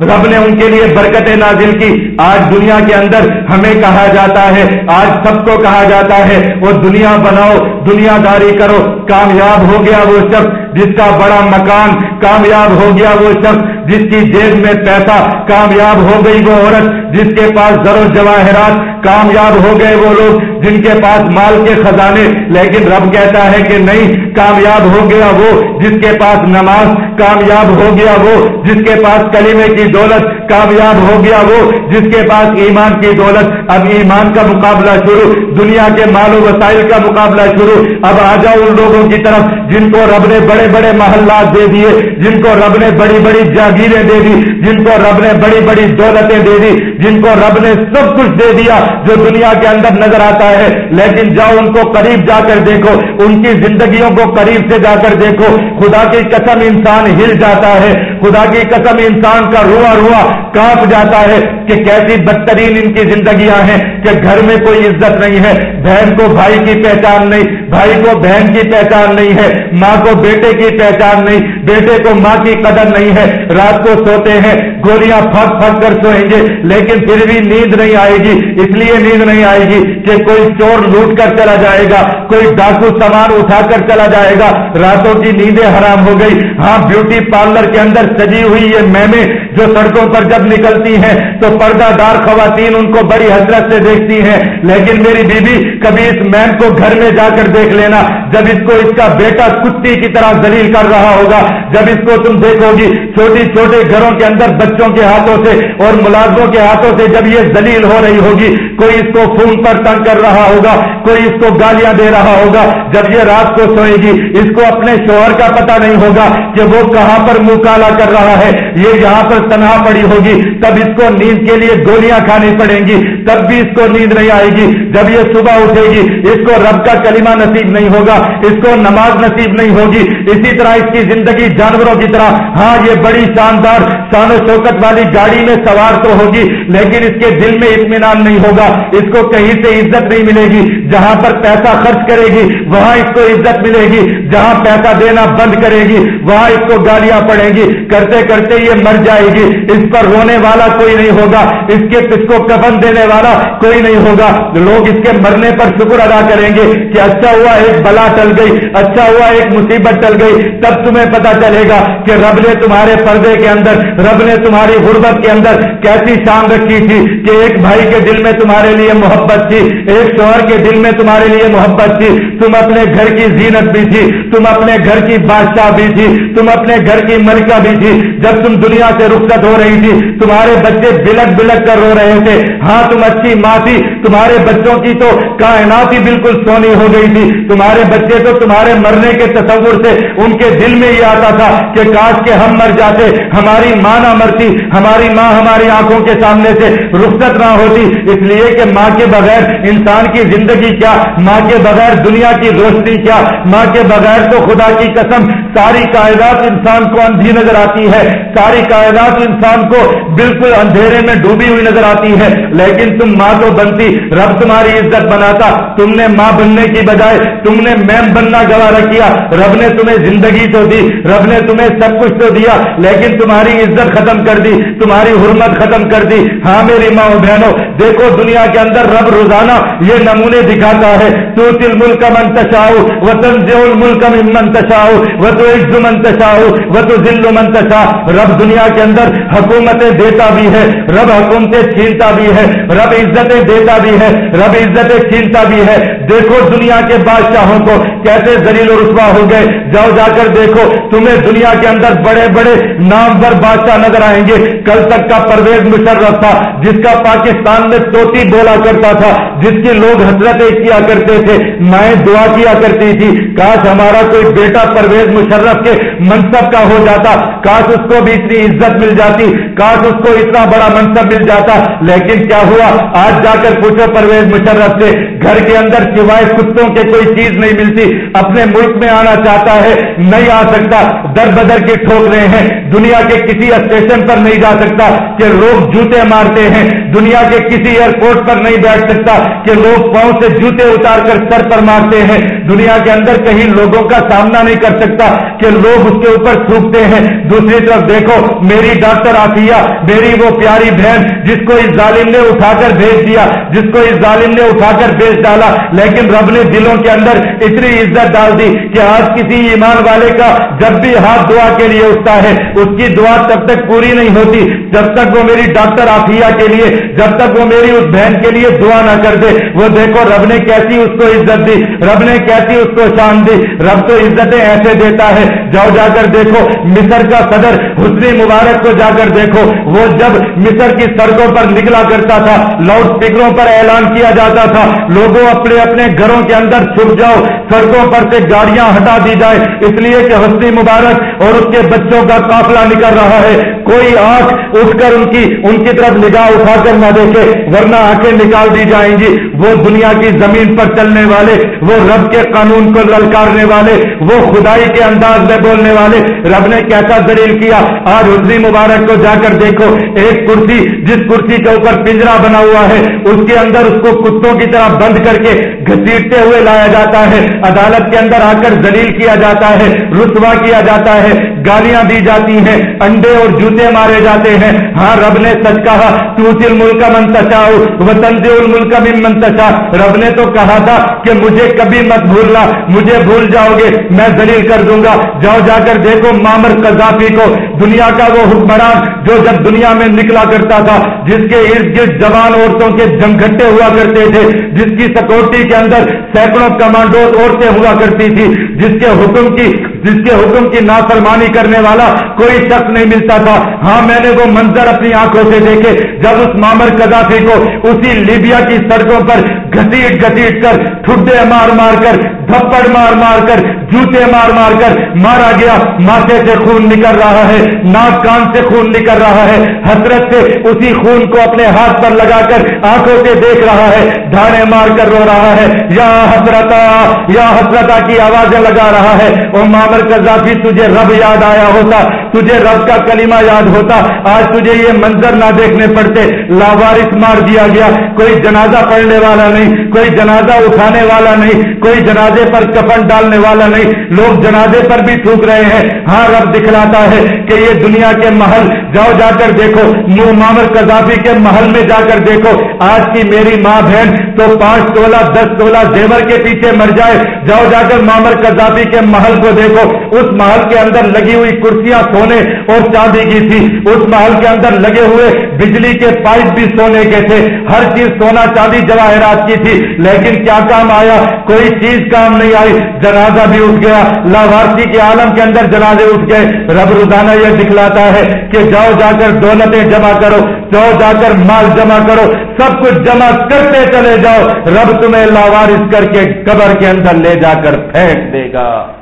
Speaker 1: رب نے ان کے لیے برکتیں نازل کی۔ آج دنیا کے اندر ہمیں کہا جاتا ہے، آج سب کو کہا جاتا ہے، وہ دنیا بناؤ، دنیا داری کرو، کامیاب ہو گیا وہ شخص جس کا بڑا مکان کامیاب ہو گیا وہ شخص جس کی جیب میں پیسہ کامیاب ہو گئی وہ عورت جس کے پاس زر و جواہرات کامیاب ہو گئے وہ لوگ جن کے پاس مال کے خزانے، لیکن رب کہتا ہے کہ نہیں، کامیاب ہو گیا وہ جس کے پاس نماز کامیاب ہو گیا وہ جس کے پاس کلیمے کی دولت کامیاب ہو گیا وہ جس کے پاس ایمان کی دولت۔ اب ایمان کا مقابلہ شروع، دنیا کے مال و وسائل کا مقابلہ شروع۔ اب آ جاؤ ان لوگوں کی طرف جن کو رب نے بڑے بڑے محلات دے دیے جن کو رب نے بڑی بڑی جاگیریں دے دی، جن کو رب نے بڑی بڑی دولتیں دے دی، جن کو رب نے سب کچھ دے دیا جو دنیا کے اندر نظر آتا ہے۔ لیکن جاؤ ان کو قریب جا کر دیکھو، ان کی زندگیوں کو قریب سے جا کر دیکھو۔ خدا کی قسم انسان ہل جاتا ہے۔ خدا کی قسم انسان کا روا روا کاپ جاتا ہے کہ کیسی بدترین ان کی زندگیاں ہیں کہ گھر میں کوئی عزت نہیں ہے، بہن کو بھائی کی پہچان نہیں، بھائی کو بہن کی پہچان نہیں ہے، ماں کو بیٹے کی پہچان نہیں، بیٹے کو ماں کی قدر نہیں ہے۔ رات کو سوتے ہیں، گولیاں پھک پھک کر سوئیں گے، لیکن پھر بھی نیند نہیں آئے گی۔ اس لیے نیند نہیں آئے گی کہ کوئی چور لوٹ کر چلا جائے گا، کوئی ڈاکو سامان اٹھا کر چلا جائے گا۔ راتوں کی نیندیں حرام ہو گئی۔ ہاں بیوٹی پارلر کے اندر سجی ہوئی یہ میمیں جو سڑکوں پر جب نکلتی ہیں تو پردہ دار خواتین ان کو بڑی حضرت سے دیکھتی ہیں۔ لیکن میری بیوی کبھی اس مین کو گھر میں جا کر دیکھ لینا۔ جب اس کو اس کا بیٹا کتی کی طرح دلیل کر رہا ہوگا، جب اس کو تم دیکھو گی چھوٹی چھوٹے گھروں کے اندر بچوں کے ہاتھوں سے اور ملازموں کے ہاتھوں سے جب یہ دلیل ہو رہی ہوگی، کوئی اس کو خون پر تنگ کر رہا ہوگا، کوئی اس کو گالیاں دے رہا ہوگا۔ جب یہ رات کو سوئے گی، اس کو اپنے شوہر کا پتہ نہیں ہوگا کہ وہ کہاں پر منہ کالا کر رہا ہے۔ یہ یہاں پر تنہا پڑی ہوگی، تب اس کو نیند کے لیے گولیاں کھانی پڑیں گی، تب بھی اس کو نیند نہیں آئے گی۔ جب یہ صبح اٹھے گی، اس کو رب کا کلمہ نصیب نہیں ہوگا، اس کو نماز نصیب نہیں ہوگی۔ اسی طرح اس کی زندگی جانوروں کی طرح۔ ہاں یہ بڑی شاندار، شان و شوکت والی گاڑی میں سوار تو ہوگی، لیکن اس کے دل میں اطمینان نہیں ہوگا۔ اس کو کہیں سے عزت نہیں ملے گی، جہاں پر پیسہ خرچ کرے گی، وہاں اس کو عزت ملے گی۔ جہاں پیسہ دینا بند کرے گی، وہاں اس کو گالیاں پڑیں گی۔ کرتے کرتے یہ مر جائے گی۔ اس پر رونے والا کوئی نہیں ہوگا، اس کے اس کو کفن دینے والا کوئی نہیں ہوگا۔ لوگ لوگ اس کے مرنے پر شکر ادا کریں گے کہ اچھا ہوا ایک بلا ٹل گئی اچھا ہوا ایک مصیبت ٹل گئی۔ تب تمہیں پتا چلے گا کہ رب نے تمہارے پردے کے اندر، رب نے تمہاری غربت کے اندر کیسی شان رکھی تھی کہ ایک بھائی کے دل میں تمہارے لیے محبت تھی، ایک شوہر کے دل میں تمہارے لیے محبت تھی۔ تم اپنے گھر کی زینت بھی تھی، تم اپنے گھر کی بادشاہ بھی تھی، تم اپنے گھر کی ملکہ بھی تھی۔ جب تم دنیا سے رخصت ہو رہی تھی، تمہارے بچے بلک بلک کر رو رہے تھے۔ ہاں تم اچھی ماں تھی، تمہارے بچوں کی تو کائنات ہی بالکل سونی ہو گئی تھی۔ تمہارے بچے تو تمہارے مرنے کے تصور سے ان کے دل میں یہ آتا تھا کہ کاش کے ہم مر جاتے، ہماری ماں نہ مرتی، ہماری ماں ہماری آنکھوں کے سامنے سے رخصت نہ ہوتی۔ اس لیے کہ ماں کے بغیر انسان کی زندگی کیا، ماں کے بغیر دنیا کی روشنی کیا؟ ماں کے بغیر تو خدا کی قسم ساری کائنات انسان کو اندھی نظر آتی ہے۔ ساری کائنات انسان کو بالکل اندھیرے میں ڈوبی ہوئی نظر آتی ہے۔ لیکن تم ماں تو بنتی، رب تمہاری عزت بناتا، تم نے ماں بننے کی بجائے تم نے میم بننا گوارا کیا۔ رب نے تمہیں زندگی تو دی، رب نے تمہیں سب کچھ تو دیا، لیکن تمہاری عزت ختم کر دی، تمہاری حرمت ختم کر دی۔ ہاں میری ماں بہنوں، دیکھو دنیا کے اندر رب روزانہ یہ نمونے دکھاتا ہے۔ تو تل ملک منتشاؤ وطن ملک منتشاؤ وہ تو عز منتشاؤ وہ تو ذل منتشا رب دنیا کے اندر حکومتیں دیتا بھی ہے، رب حکومتیں چھینتا بھی ہے، رب عزتیں دیتا بھی ہے، رب عزتیں چھینتا بھی ہے۔ دیکھو دنیا کے بادشاہوں کو کیسے زلیل و رسوا ہو گئے جاؤ جا کر دیکھو، تمہیں دنیا کے اندر بڑے بڑے نامور بادشاہ نظر آئیں گے۔ کل تک کا پرویز مشرف تھا، جس کا پاکستان میں توتی بولا کرتا تھا، جس کی لوگ حسرتیں کیا کرتے تھے میں دعا کیا کرتی تھی۔ کاش ہمارا کوئی بیٹا پرویز مشرف کے منصب کا ہو جاتا، کاش اس کو بھی اتنی عزت مل جاتی، کاش اس کو اتنا بڑا منصب مل جاتا۔ لیکن کیا ہوا؟ آج جا کر پوچھو پرویز مشرف سے، گھر کے اندر سوائے کتوں کے کوئی چیز نہیں ملتی۔ اپنے ملک میں آنا چاہتا ہے، نہیں آ سکتا۔ در بدر کے ٹھوک رہے ہیں۔ دنیا کے کسی اسٹیشن پر نہیں جا سکتا کہ لوگ جوتے مارتے ہیں۔ دنیا کے کسی ایئرپورٹ پر نہیں بیٹھ سکتا کہ لوگ پاؤں سے جوتے اتار کر سر پر مارتے ہیں۔ دنیا کے اندر کہیں لوگوں کا سامنا نہیں کر سکتا کہ لوگ اس کے اوپر تھوکتے ہیں۔ دوسری طرف دیکھو، میری ڈاکٹر آفیہ میری وہ پیاری بہن جس کو اس ظالم نے اٹھا کر بھیج دیا، جس کو اس ظالم نے اٹھا کر بیچ ڈالا، لیکن رب نے دلوں کے اندر اتنی عزت ڈال دی کہ آج کسی ایمان والے کا جب بھی ہاتھ دعا کے لیے اٹھتا ہے، اس کی دعا تب تک پوری نہیں ہوتی۔ جب تک وہ میری ڈاکٹر آفیہ کے لیے، جب تک وہ میری اس بہن کے لیے دعا نہ کر دے، وہ دیکھو رب نے کیسی اس کو عزت دی، رب نے کیسی اس کو شان دی، رب تو عزتیں ایسے دیتا ہے جاؤ جا کر دیکھو، مصر کا صدر حسنی مبارک کو جا کر دیکھو۔ وہ جب مصر کی سڑکوں پر نکلا کرتا تھا، لاؤڈ اسپیکروں پر اعلان کیا جاتا تھا، لوگوں اپنے اپنے گھروں کے اندر چھپ جاؤ، سڑکوں پر سے گاڑیاں ہٹا دی جائے اس لیے کہ حسنی مبارک اور اس کے بچوں کا قافلہ نکل رہا ہے۔ کوئی آنکھ اٹھ کر ان کی ان کی طرف نگاہ اٹھا کر نہ دیکھے، ورنہ آنکھیں نکال دی جائیں گی۔ وہ دنیا کی زمین پر چلنے والے، وہ رب کے قانون کو للکارنے والے، وہ خدائی کے انداز میں بولنے والے۔ رب نے کیسا دلیل کیا؟ آج حسنی مبارک کو جا کر دیکھو، ایک کرسی، جس کرسی کے اوپر پنجرا بنا ہوا ہے، اس کے اندر اس کو کتوں کی طرح بند کر کے گھسیٹتے ہوئے لایا جاتا ہے۔ عدالت کے اندر آ کر دلیل کیا جاتا ہے، رسوا کیا جاتا ہے۔ گالیاں دی جاتی ہیں، انڈے اور جوتے مارے جاتے ہیں۔ ہاں رب نے سچ کہا تو تل ملک منتشا وطن ملک من منتشا رب نے تو کہا تھا کہ مجھے کبھی مت بھولنا، مجھے بھول جاؤ گے، میں دلیل کر دوں گا۔ جاؤ جا کر دیکھو مامر قذافی کو، دنیا کا وہ حکمران جو جب دنیا میں نکلا کرتا تھا، جس کے ارد گرد جوان عورتوں کے جمگھٹے ہوا کرتے تھے، جس کی سکورٹی کے اندر سینکڑوں کمانڈو عورتیں ہوا کرتی تھی جس کے حکم کی جس کے حکم کی نافرمانی کرنے والا کوئی شخص نہیں ملتا تھا۔ ہاں میں نے وہ منظر اپنی آنکھوں سے دیکھے۔ جب اس مامر قذافی کو اسی لیبیا کی سڑکوں پر گھسیٹ گھسیٹ کر، ٹھڈے مار مار کر تھپڑ مار مار کر جوتے مار مار کر مارا گیا، ماتھے سے خون نکل رہا ہے، ناک کان سے خون نکل رہا ہے، حسرت سے اسی خون کو اپنے ہاتھ پر لگا کر آنکھوں سے دیکھ رہا ہے ڈھانے مار کر رو رہا ہے، یا حسرتا یا حسرتا کی آوازیں لگا رہا ہے۔ وہ مامر قذافی تجھے رب یاد آیا ہوتا، تجھے رب کا کلمہ یاد ہوتا، آج تجھے یہ منظر نہ دیکھنے پڑتے۔ لاوارث مار دیا گیا، کوئی جنازہ پڑھنے والا نہیں، کوئی جنازہ اٹھانے والا نہیں، کوئی جنازے پر کفن ڈالنے والا نہیں۔ لوگ جنازے پر بھی تھوک رہے ہیں۔ ہاں رب دکھلاتا ہے کہ یہ دنیا کے محل، جاؤ جا کر دیکھو۔ مامر قذافی کے محل میں جا کر دیکھو۔ آج کی میری ماں بہن تو پانچ تولہ دس تولہ زیور کے پیچھے مر جائے۔ جاؤ جا کر مامر کزافی کے محل کو دیکھو۔ اس محل کے اندر لگی ہوئی کرسیاں سونے اور چاندی کی تھی۔ اس محل کے اندر لگے ہوئے بجلی کے پائپ بھی سونے کے تھے۔ ہر چیز سونا چاندی جواہرات کی تھی۔ لیکن کیا کام آیا؟ کوئی چیز کام نہیں آئی۔ جنازہ بھی اٹھ گیا، لاوارسی کے عالم کے اندر جنازے اٹھ گئے۔ رب روزانہ یہ دکھلاتا ہے کہ جاؤ جا کر دولتیں جمع کرو، جاؤ جا کر مال جمع کرو، سب کچھ جمع کرتے چلے جاؤ۔ رب تمہیں لاوارس کر کے قبر کے اندر لے جا کر پھینک دے گا۔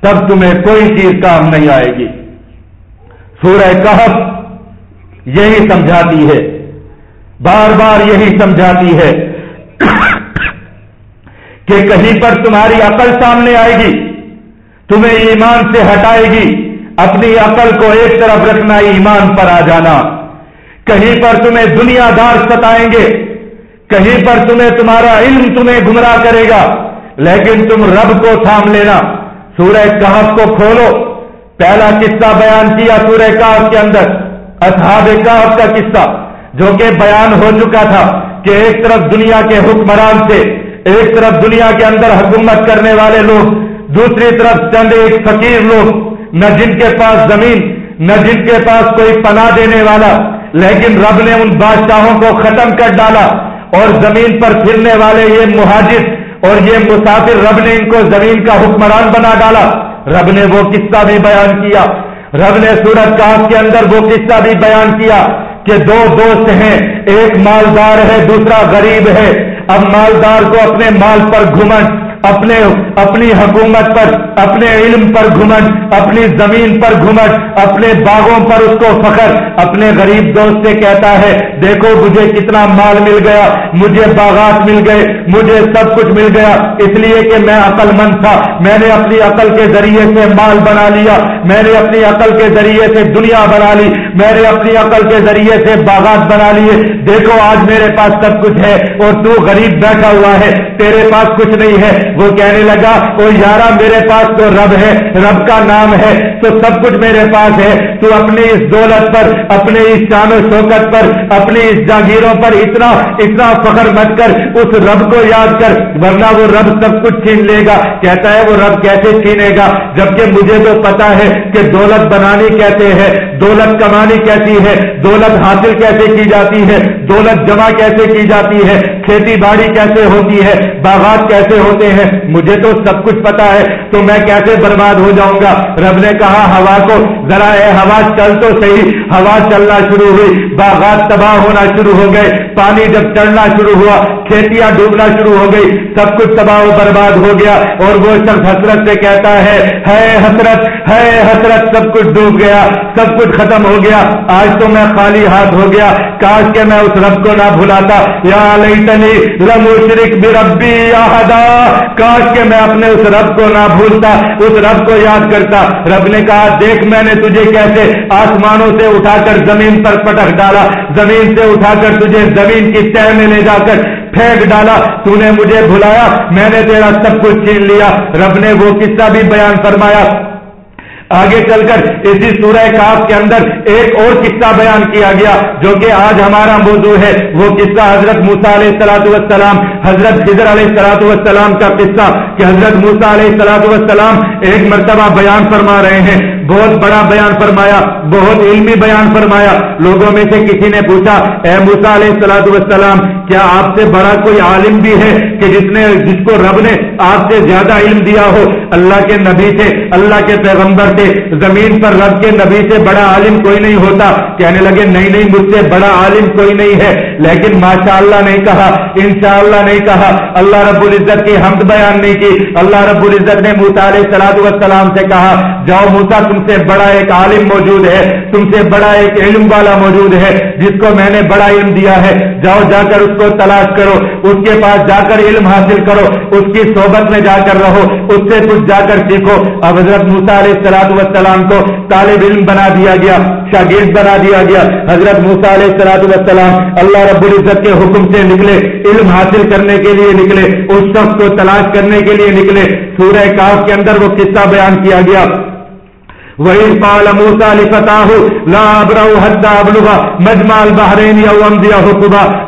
Speaker 1: تب تمہیں کوئی چیز کام نہیں آئے گی۔ سورہ کہف یہی سمجھاتی ہے، بار بار یہی سمجھاتی ہے۔ کہ کہیں پر تمہاری عقل سامنے آئے گی، تمہیں ایمان سے ہٹائے گی، اپنی عقل کو ایک طرف رکھنا، ایمان پر آ جانا۔ کہیں پر تمہیں دنیا دار ستائیں گے، کہیں پر تمہیں تمہارا علم تمہیں گمراہ کرے گا، لیکن تم رب کو تھام لینا۔ سورہ کہف کو کھولو۔ پہلا قصہ بیان کیا سورہ کہف کے اندر، اصحاب کہف کا قصہ، جو کہ بیان ہو چکا تھا کہ ایک طرف دنیا کے حکمران تھے۔ ایک طرف دنیا کے اندر حکومت کرنے والے لوگ، دوسری طرف چند ایک فقیر لوگ، نہ جن کے پاس زمین، نہ جن کے پاس کوئی پناہ دینے والا، لیکن رب نے ان بادشاہوں کو ختم کر ڈالا اور زمین پر پھرنے والے یہ مہاجر اور یہ مسافر رب نے ان کو زمین کا حکمران بنا ڈالا۔ رب نے وہ قصہ بھی بیان کیا۔ رب نے سورت کاف کے اندر وہ قصہ بھی بیان کیا کہ دو دوست ہیں، ایک مالدار ہے، دوسرا غریب ہے۔ اب مالدار کو اپنے مال پر گھمن اپنے اپنی حکومت پر، اپنے علم پر گھمن اپنی زمین پر گھمن اپنے باغوں پر اس کو فخر۔ اپنے غریب دوست سے کہتا ہے، دیکھو مجھے کتنا مال مل گیا، مجھے باغات مل گئے، مجھے سب کچھ مل گیا۔ اس لیے کہ میں عقل مند تھا، میں نے اپنی عقل کے ذریعے سے مال بنا لیا، میں نے اپنی عقل کے ذریعے سے دنیا بنا لی۔ میں نے اپنی عقل کے ذریعے سے باغات بنا لیے۔ دیکھو، آج میرے پاس سب کچھ ہے اور تو غریب بیٹھا ہوا ہے، تیرے پاس کچھ نہیں ہے۔ وہ کہنے لگا وہ یارا، میرے پاس تو رب ہے، رب کا نام ہے، تو سب کچھ میرے پاس ہے۔ تو اپنی اس دولت پر، اپنے اس شان و شوکت پر، اپنی اس جاگیروں پر اتنا اتنا فخر مت کر، اس رب کو یاد کر، ورنہ وہ رب سب کچھ چھین لے گا۔ کہتا ہے، وہ رب کیسے چھینے گا؟ جبکہ مجھے تو پتا ہے کہ دولت بنانی کہتے ہیں۔ دولت کمانی کیسی ہے؟ دولت حاصل کیسے کی جاتی ہے؟ دولت جمع کیسے کی جاتی ہے؟ کھیتی باڑی کیسے ہوتی ہے؟ باغات کیسے ہوتے ہیں؟ مجھے تو سب کچھ پتا ہے، تو میں کیسے برباد ہو جاؤں گا؟ رب نے کہا، ہوا کو، ذرا اے، ہوا چل تو صحیح۔ ہوا چلنا شروع ہوئی، باغات تباہ ہونا شروع ہو گئے، پانی جب چڑھنا شروع ہوا کھیتیاں ڈوبنا شروع ہو گئی، سب کچھ تباہ و برباد ہو گیا اور وہ شخص حسرت سے کہتا ہے ہے حسرت ہے حسرت، سب کچھ ڈوب گیا، سب کچھ ختم ہو گیا، آج تو میں خالی ہاتھ ہو گیا، کاش کے میں اس رب کو نہ بھولاتا یا لیتنی لمشرک بربی احدا، کاش کے میں اپنے اس رب کو نہ بھولتا، اس رب کو یاد کرتا۔ رب نے کہا، دیکھ میں نے تجھے کیسے آسمانوں سے اٹھا کر زمین پر پٹک ڈالا، زمین سے اٹھا کر تجھے زمین کی تہ میں لے جا کر پھینک ڈالا تو نے مجھے بھلایا، میں نے تیرا سب کچھ چھین لیا، رب نے وہ قصہ بھی بیان فرمایا۔ آگے چل کر اسی سورہ کاف کے اندر ایک اور قصہ بیان کیا گیا، جو کہ آج ہمارا موضوع ہے۔ وہ قصہ حضرت موسا علیہ السلاۃ والسلام، حضرت خضر علیہ السلاۃ والسلام کا قصہ کہ حضرت موسا علیہ السلاۃ والسلام ایک مرتبہ بیان فرما رہے ہیں۔ بہت بڑا بیان فرمایا، بہت علمی بیان فرمایا۔ لوگوں میں سے کسی نے پوچھا، اے موسا علیہ السلاۃ والسلام، کیا آپ سے بڑا کوئی عالم بھی ہے کہ جس نے، جس کو رب نے آپ سے زیادہ علم دیا ہو؟ اللہ کے نبی سے اللہ کے پیغمبر سے زمین پر رب کے نبی سے بڑا عالم کوئی نہیں ہوتا۔ کہنے لگے، نہیں نہیں، مجھ سے بڑا عالم کوئی نہیں ہے۔ لیکن ماشاء اللہ نہیں کہا انشاء اللہ نہیں کہا۔ اللہ رب العزت کی حمد بیان نہیں کی۔ اللہ رب العزت نے موسا علیہ سلاد والسلام سے کہا، جاؤ موسا تم سے بڑا ایک عالم موجود ہے، تم سے بڑا ایک علم والا موجود ہے، جس کو میں نے بڑا علم دیا ہے۔ جاؤ، جا کر اس کو تلاش کرو، اس کے پاس جا کر علم حاصل کرو، اس کی صحبت میں جا کر رہو، اس سے کچھ جا کر سیکھو۔ اب حضرت موسا علیہ السلاط وسلام کو طالب علم بنا دیا گیا، شاگرد بنا دیا گیا۔ حضرت موسا علیہ السلاط وسلام اللہ رب العزت کے حکم سے نکلے، علم حاصل کرنے کے لیے نکلے، اس شخص کو تلاش کرنے کے لیے نکلے۔ سورہ کاف کے اندر وہ قصہ بیان کیا گیا۔ وہی پال موسا فتح مجمال بحرین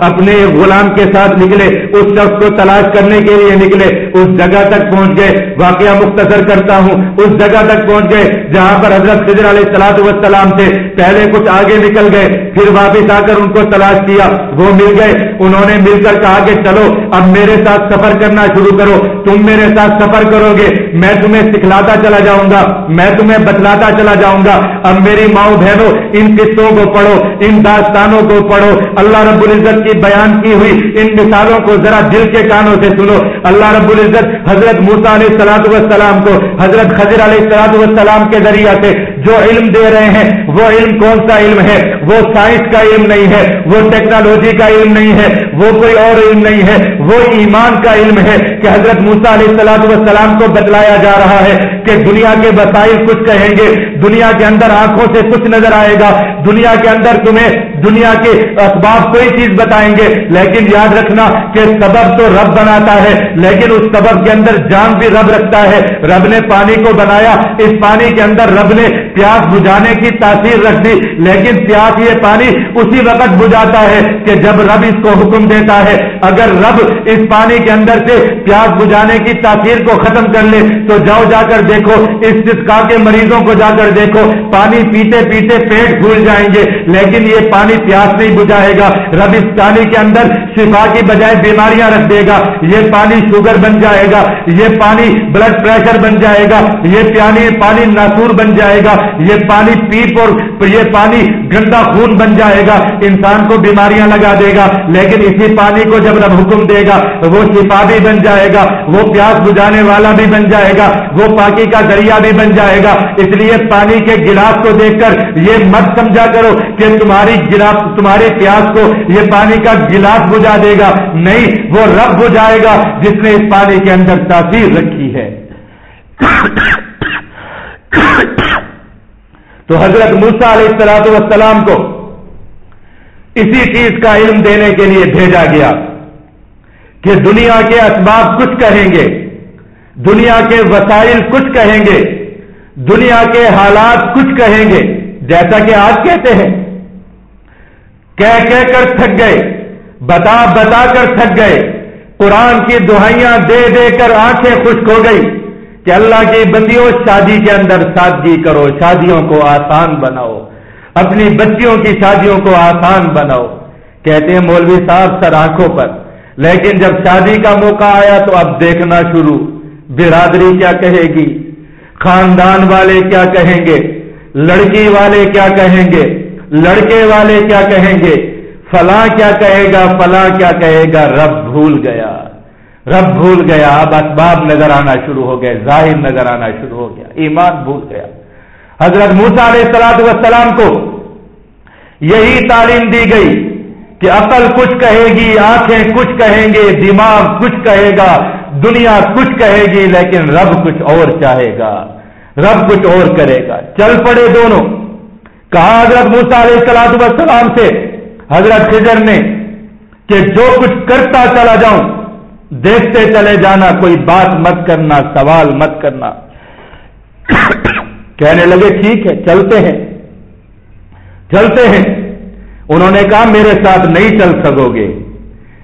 Speaker 1: اپنے غلام کے ساتھ نکلے، اس شخص کو تلاش کرنے کے لیے نکلے، اس جگہ تک پہنچ گئے، واقعہ مختصر کرتا ہوں، اس جگہ تک پہنچ گئے، جہاں پر حضرت خضر علیہ السلاط وسلام تھے، پہلے کچھ آگے نکل گئے، پھر واپس آ کر ان کو تلاش کیا، وہ مل گئے، انہوں نے مل کر کہا کہ چلو، اب میرے ساتھ سفر کرنا شروع کرو، تم میرے ساتھ سفر کرو گے، میں تمہیں سکھلاتا چلا جاؤں گا، میں تمہیں بتلا بتلاتا چلا جاؤں گا۔ اب میری ماؤں بہنوں، ان قصوں کو پڑھو، ان داستانوں کو پڑھو۔ اللہ رب العزت کی بیان کی ہوئی ان مثالوں کو ذرا دل کے کانوں سے سنو۔ اللہ رب العزت حضرت موسا علیہ سلاط والسلام کو، حضرت خضر علیہ سلاط والسلام کے ذریعہ سے جو علم دے رہے ہیں، وہ علم کون سا علم ہے؟ وہ سائنس کا علم نہیں ہے، وہ ٹیکنالوجی کا علم نہیں ہے، وہ کوئی اور علم نہیں ہے، وہ ایمان کا علم ہے کہ حضرت موسا علیہ السلاط والسلام کو بتلایا جا رہا ہے کہ دنیا کے وسائل کچھ کہیں گے۔ دنیا کے اندر آنکھوں سے کچھ نظر آئے گا۔ دنیا کے اندر تمہیں دنیا کے اسباب کوئی چیز بتائیں گے۔ لیکن یاد رکھنا کہ سبب تو رب بناتا ہے، لیکن اس سبب کے اندر جان بھی رب رکھتا ہے۔ رب نے پانی کو بنایا، اس پانی کے اندر رب نے پیاس بجھانے کی تاثیر رکھ دی، لیکن پیاس یہ پانی اسی وقت بجھاتا ہے کہ جب رب اس کو حکم دیتا ہے، اگر رب اس پانی کے اندر سے پیاس بجھانے کی تاثیر کو ختم کر لے، تو جاؤ جا کر دیکھو، اس چسکا کے مریضوں کو جا کر دیکھو، پانی پیتے پیتے پیٹ بھول جائیں گے، لیکن یہ پانی پیاس نہیں بجھائے گا۔ رب اس پانی کے اندر شفا کی بجائے بیماریاں رکھ دے گا۔ یہ پانی شوگر بن جائے گا، یہ پانی بلڈ پریشر بن جائے گا، یہ پانی پانی ناسور بن جائے گا، یہ پانی پیپ اور یہ پانی گندا خون بن جائے گا انسان کو بیماریاں لگا دے گا، لیکن اسی پانی کو جب رب حکم دے گا، وہ شفا بھی بن جائے گا، وہ پیاس بجھانے والا بھی بن جائے گا، وہ پاکی کا ذریعہ بھی بن جائے گا۔ اس لیے پانی کے گلاس کو دیکھ کر یہ مت سمجھا کرو کہ تمہاری گلاس، تمہارے پیاس کو یہ پانی کا گلاس بجھا دے گا۔ نہیں، وہ رب بجھائے گا جس نے اس پانی کے اندر تاثیر رکھی ہے۔ تو حضرت موسا علیہ السلاط والسلام کو اسی چیز کا علم دینے کے لیے بھیجا گیا کہ دنیا کے اسباب کچھ کہیں گے، دنیا کے وسائل کچھ کہیں گے، دنیا کے حالات کچھ کہیں گے، جیسا کہ آج کہتے ہیں۔ کہہ کہہ کر تھک گئے، بتا بتا کر تھک گئے۔ قرآن کی دہائیاں دے دے کر آنکھیں خشک ہو گئی کہ اللہ کی بندیوں، شادی کے اندر سادگی کرو، شادیوں کو آسان بناؤ۔ اپنی بچیوں کی شادیوں کو آسان بناؤ۔ کہتے ہیں مولوی صاحب سر آنکھوں پر، لیکن جب شادی کا موقع آیا تو اب دیکھنا شروع۔ برادری کیا کہے گی؟ خاندان والے کیا کہیں گے؟ لڑکی والے کیا کہیں گے؟ لڑکے والے کیا کہیں گے؟ فلاں کیا کہے گا؟ فلاں کیا کہے گا؟ رب بھول گیا۔ رب بھول گیا۔ اب اسباب نظر آنا شروع ہو گئے، ظاہر نظر آنا شروع ہو گیا۔ ایمان بھول گیا۔ حضرت موسا علیہ السلاط وسلام کو یہی تعلیم دی گئی کہ عقل کچھ کہے گی، آنکھیں کچھ کہیں گے، دماغ کچھ کہے گا، دنیا کچھ کہے گی، لیکن رب کچھ اور چاہے گا۔ رب کچھ اور کرے گا۔ چل پڑے دونوں۔ کہا حضرت موسا علیہ السلاط والسلام سے، حضرت خجر نے کہ جو کچھ کرتا چلا جاؤں، دیکھتے چلے جانا، کوئی بات مت کرنا، سوال مت کرنا۔ کہنے لگے، ٹھیک ہے، چلتے ہیں۔ چلتے ہیں۔ انہوں نے کہا، میرے ساتھ نہیں چل سکو گے۔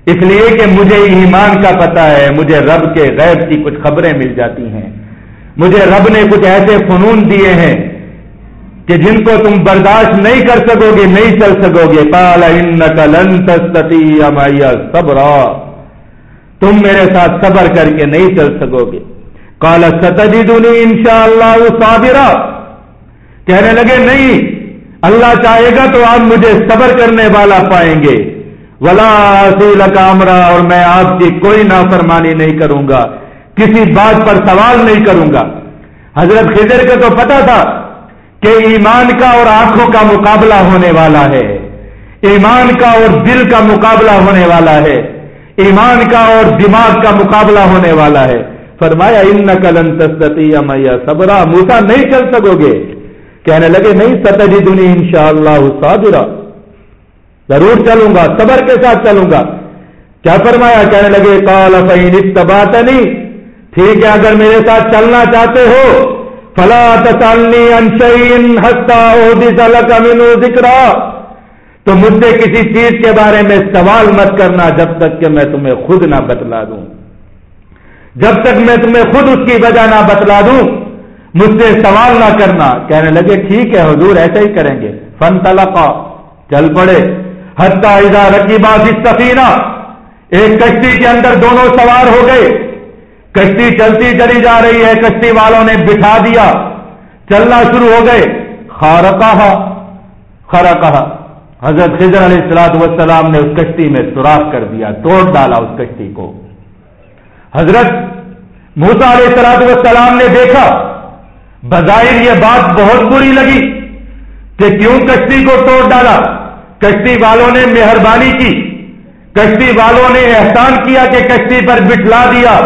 Speaker 1: اس لیے کہ مجھے ایمان کا پتا ہے، مجھے رب کے غیب کی کچھ خبریں مل جاتی ہیں۔ مجھے رب نے کچھ ایسے فنون دیے ہیں کہ جن کو تم برداشت نہیں کر سکو گے، نہیں چل سکو گے۔ پالا صبر تم میرے ساتھ صبر کر کے نہیں چل سکو گے۔ کالا ستجی دونی ان شاء اللہ کہنے لگے، نہیں اللہ چاہے گا تو آپ مجھے صبر کرنے والا پائیں گے۔ ولا اصول کامرا اور میں آپ کی کوئی نافرمانی نہیں کروں گا۔ کسی بات پر سوال نہیں کروں گا۔ حضرت خضر کا تو پتا تھا کہ ایمان کا اور آنکھوں کا مقابلہ ہونے والا ہے۔ ایمان کا اور دل کا مقابلہ ہونے والا ہے۔ ایمان کا اور دماغ کا مقابلہ ہونے والا ہے۔ فرمایا ان نقل تستی یا صبرا۔ موسا نہیں چل سکو گے۔ کہنے لگے، نہیں ستجی دنی ان شاء اللہ ضرور چلوں گا، صبر کے ساتھ چلوں گا۔ کیا فرمایا؟ کہنے لگے کال فین اتبات نہیں ٹھیک ہے، اگر میرے ساتھ چلنا چاہتے ہو، فلا تسالنی انشین ہستا ذکر تو مجھ سے کسی چیز کے بارے میں سوال مت کرنا جب تک کہ میں تمہیں خود نہ بتلا دوں۔ جب تک میں تمہیں خود اس کی وجہ نہ بتلا دوں مجھ سے سوال نہ کرنا۔ کہنے لگے، ٹھیک ہے حضور، ایسا ہی کریں گے۔ فن تلقا چل پڑے۔ ہتھا ادا رکی باز سفینہ ایک کشتی کے اندر دونوں سوار ہو گئے۔ کشتی چلتی چلی جا رہی ہے، کشتی والوں نے بٹھا دیا۔ چلنا شروع ہو گئے۔ خارا کہا خرا کہا حضرت خضر علیہ السلاط والسلام نے اس کشتی میں سوراخ کر دیا، توڑ ڈالا اس کشتی کو۔ حضرت موسا علیہ السلاط والسلام نے دیکھا۔ بظاہر یہ بات بہت بری لگی کہ کیوں کشتی کو توڑ ڈالا؟ کشتی والوں نے مہربانی کی۔ کشتی والوں نے احسان کیا کہ کشتی پر بٹلا دیا۔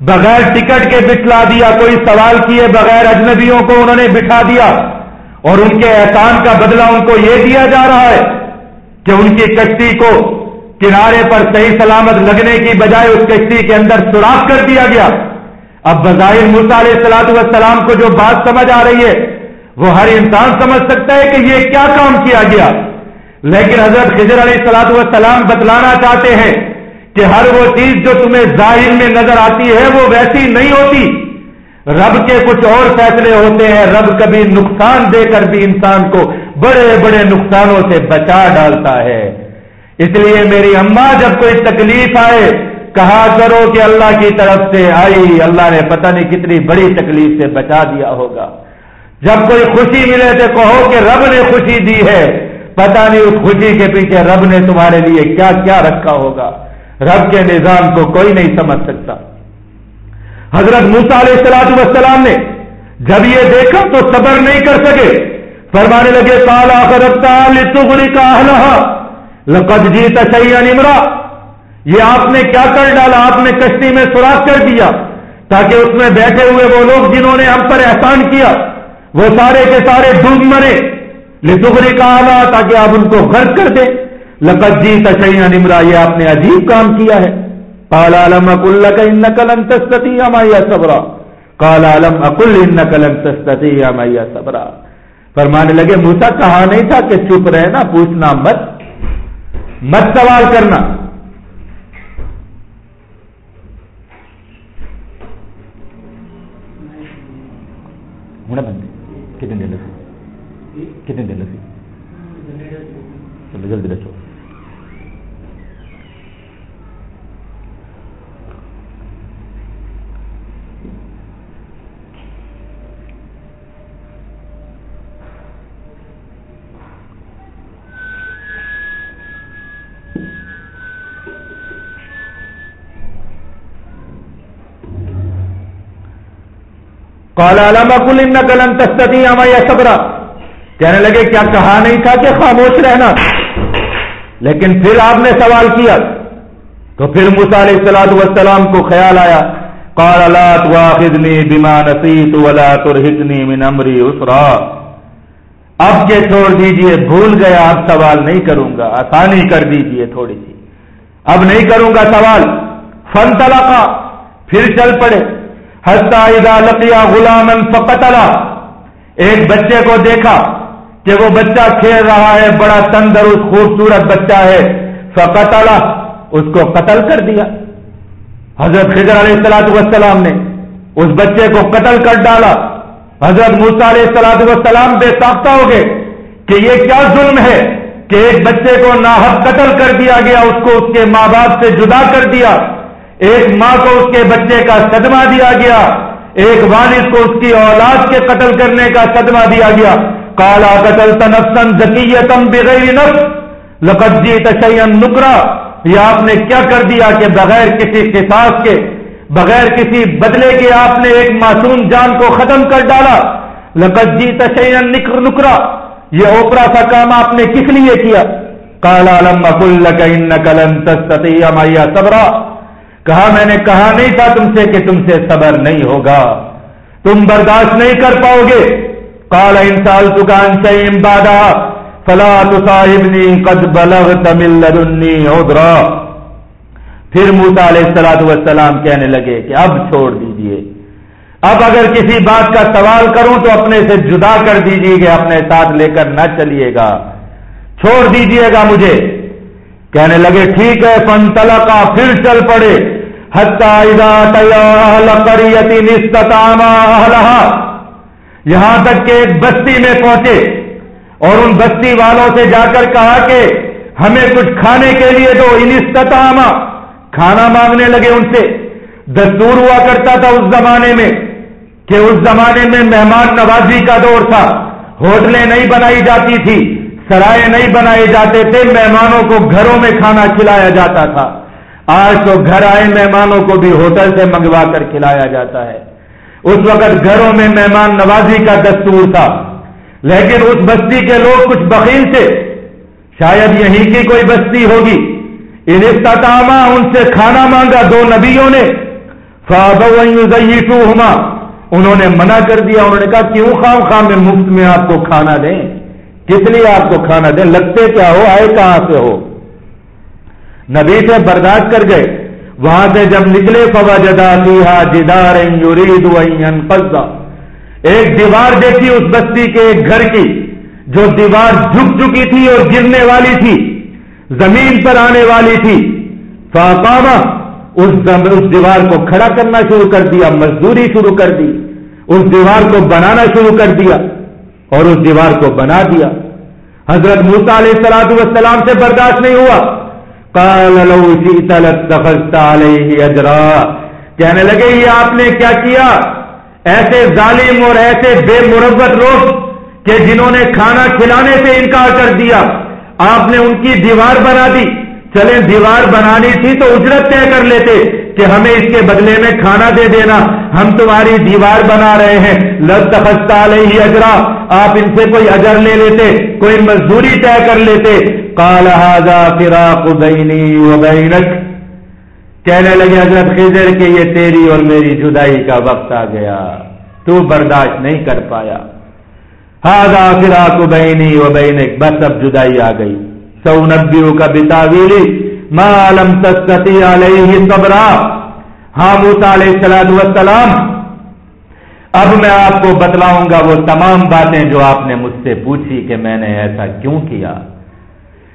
Speaker 1: بغیر ٹکٹ کے بٹلا دیا۔ کوئی سوال کیے بغیر اجنبیوں کو انہوں نے بٹھا دیا۔ اور ان کے احسان کا بدلہ ان کو یہ دیا جا رہا ہے کہ ان کی کشتی کو کنارے پر صحیح سلامت لگنے کی بجائے اس کشتی کے اندر سوراخ کر دیا گیا۔ اب بظاہر علیہ سلاط والسلام کو جو بات سمجھ آ رہی ہے، وہ ہر انسان سمجھ سکتا ہے کہ یہ کیا کام کیا گیا۔ لیکن حضرت خضر علیہ سلاط والسلام بتلانا چاہتے ہیں کہ ہر وہ چیز جو تمہیں ظاہر میں نظر آتی ہے، وہ ویسی نہیں ہوتی۔ رب کے کچھ اور فیصلے ہوتے ہیں، رب کبھی نقصان دے کر بھی انسان کو بڑے بڑے نقصانوں سے بچا ڈالتا ہے۔ اس لیے میری اماں جب کوئی تکلیف آئے کہا کرو کہ اللہ کی طرف سے آئی، اللہ نے پتہ نہیں کتنی بڑی تکلیف سے بچا دیا ہوگا۔ جب کوئی خوشی ملے تو کہو کہ رب نے خوشی دی ہے۔ پتہ نہیں اس خوشی کے پیچھے رب نے تمہارے لیے کیا کیا رکھا ہوگا۔ رب کے نظام کو کوئی نہیں سمجھ سکتا۔ حضرت موسا علیہ السلاط وسلام نے جب یہ دیکھا تو صبر نہیں کر سکے۔ فرمانے لگے کالا کرتا کا لقد جیتا نمرا۔ یہ آپ نے کیا کر ڈالا؟ آپ نے کشتی میں سوراخ کر دیا تاکہ اس میں بیٹھے ہوئے وہ لوگ جنہوں نے ہم پر احسان کیا، وہ سارے کے سارے ڈوب مرے۔ لسغری کا آنا تاکہ آپ ان کو غرق کر دیں۔ لقت جی تشیا نمرا یہ آپ نے عجیب کام کیا ہے۔ کال عالم اکل کا ان قلم تستی امیا صبرا؟ کال عالم اکل ان قلم تستی امیا صبرا؟ فرمانے لگے موسا کہا نہیں تھا کہ چپ رہنا، پوچھنا مت مت سوال کرنا۔ ونبن كده ندلسه إيه؟ كده ندلسه في إيه؟ الجلد ده شو کال علامہ کل ان تستی یا صبرا کہنے لگے کیا کہا نہیں تھا کہ خاموش رہنا؟ لیکن پھر آپ نے سوال کیا، تو پھر علیہ السلاد وسلام کو خیال آیا کال اللہ واخذنی بما نسیت ولا ترہتنی من امری اسرا اب کے چھوڑ دیجیے، بھول گیا، اب سوال نہیں کروں گا، آسانی کر دیجیے تھوڑی سی۔ اب نہیں کروں گا سوال فن تلقا پھر چل پڑے۔ اذا لقیا غلام فقتلا۔ ایک بچے کو دیکھا کہ وہ بچہ کھیل رہا ہے، بڑا تندرست، خوبصورت بچہ ہے۔ فقتلا، اس کو قتل کر دیا۔ حضرت خضر علیہ السلاط والسلام نے اس بچے کو قتل کر ڈالا۔ حضرت موسا علیہ السلاط والسلام بے ساختہ ہو گئے کہ یہ کیا ظلم ہے کہ ایک بچے کو ناحق قتل کر دیا گیا، اس کو اس کے ماں باپ سے جدا کر دیا۔ ایک ماں کو اس کے بچے کا صدمہ دیا گیا، ایک والد کو اس کی اولاد کے قتل کرنے کا صدمہ دیا گیا۔ کالا قتل تنفسن ذکیتم بغیر نفس لقجی تشین نکرا۔ یہ آپ نے کیا کر دیا کہ بغیر کسی قصاص کے، بغیر کسی بدلے کے آپ نے ایک معصوم جان کو ختم کر ڈالا۔ لقجی تشین نکرا۔ یہ اوپرا سا کام آپ نے کس لیے کیا؟ کالا لم اکل ان کلن تستطیع میا صبرا۔ کہا میں نے، کہا نہیں تھا تم سے کہ تم سے صبر نہیں ہوگا۔ تم برداشت نہیں کر پاؤ گے۔ کالا انسال دکان سے بادا فلا تصاحبنی قد بلغ تمل ادرا پھر موسا علیہ السلام والسلام کہنے لگے کہ اب چھوڑ دیجیے۔ اب اگر کسی بات کا سوال کروں تو اپنے سے جدا کر دیجیے گا اپنے ساتھ لے کر نہ چلیے گا۔ چھوڑ دیجیے گا مجھے۔ کہنے لگے، ٹھیک ہے فن تلا کا پھر چل پڑے۔ یہاں تک کہ ایک بستی میں پہنچے اور ان بستی والوں سے جا کر کہا کہ ہمیں کچھ کھانے کے لیے دو۔ انستطامہ کھانا مانگنے لگے ان سے۔ دستور ہوا کرتا تھا اس زمانے میں کہ اس زمانے میں مہمان نوازی کا دور تھا۔ ہوٹلیں نہیں بنائی جاتی تھی سرائے نہیں بنائے جاتے تھے، مہمانوں کو گھروں میں کھانا کھلایا جاتا تھا۔ آج تو گھر آئے مہمانوں کو بھی ہوٹل سے منگوا کر کھلایا جاتا ہے۔ اس وقت گھروں میں مہمان نوازی کا دستور تھا، لیکن اس بستی کے لوگ کچھ بخیل تھے۔ شاید یہیں کی کوئی بستی ہوگی۔ ان استطامہ ان سے کھانا مانگا دو نبیوں نے۔ ہما انہوں نے منع کر دیا، انہوں نے کہا، کیوں خام خام میں مفت میں آپ کو کھانا دیں؟ کس لیے آپ کو کھانا دیں؟ لگتے کیا ہو؟ آئے کہاں سے ہو؟ نبی سے برداشت کر گئے۔ وہاں سے جب نکلے فوا جدا جدار ایک دیوار دیکھی اس بستی کے ایک گھر کی، جو دیوار جھک چکی تھی اور گرنے والی تھی، زمین پر آنے والی تھی۔ فاقامہ اس اس دیوار کو کھڑا کرنا شروع کر دیا، مزدوری شروع کر دی۔ اس دیوار کو بنانا شروع کر دیا۔ اور اس دیوار کو بنا دیا۔ حضرت موسا علیہ سلاد والسلام سے برداشت نہیں ہوا۔ کال علیہ اجرا۔ کہنے لگے، یہ آپ نے کیا کیا؟ ایسے ظالم اور ایسے بے مربت لوگ کہ جنہوں نے کھانا کھلانے سے انکار کر دیا۔ آپ نے ان کی دیوار بنا دی۔ چلیں دیوار بنانی تھی تو اجرت طے کر لیتے۔ کہ ہمیں اس کے بدلے میں کھانا دے دینا۔ ہم تمہاری دیوار بنا رہے ہیں۔ لب تخستہ ہی اجرا آپ ان سے کوئی اجر لے لیتے، کوئی مزدوری طے کر لیتے۔ کالہ فراق بینی و بینک کہنے لگے، حضرت خضر، کہ یہ تیری اور میری جدائی کا وقت آ گیا۔ تو برداشت نہیں کر پایا۔ ہاضا فراق بہنی و بہن بس اب جدائی آ گئی۔ سو نبیوں کا بتاویلی مالم تستی علیہ صبرا۔ ہاں موسا علیہ السلام وسلام اب میں آپ کو بتلاؤں گا وہ تمام باتیں جو آپ نے مجھ سے پوچھی کہ میں نے ایسا کیوں کیا۔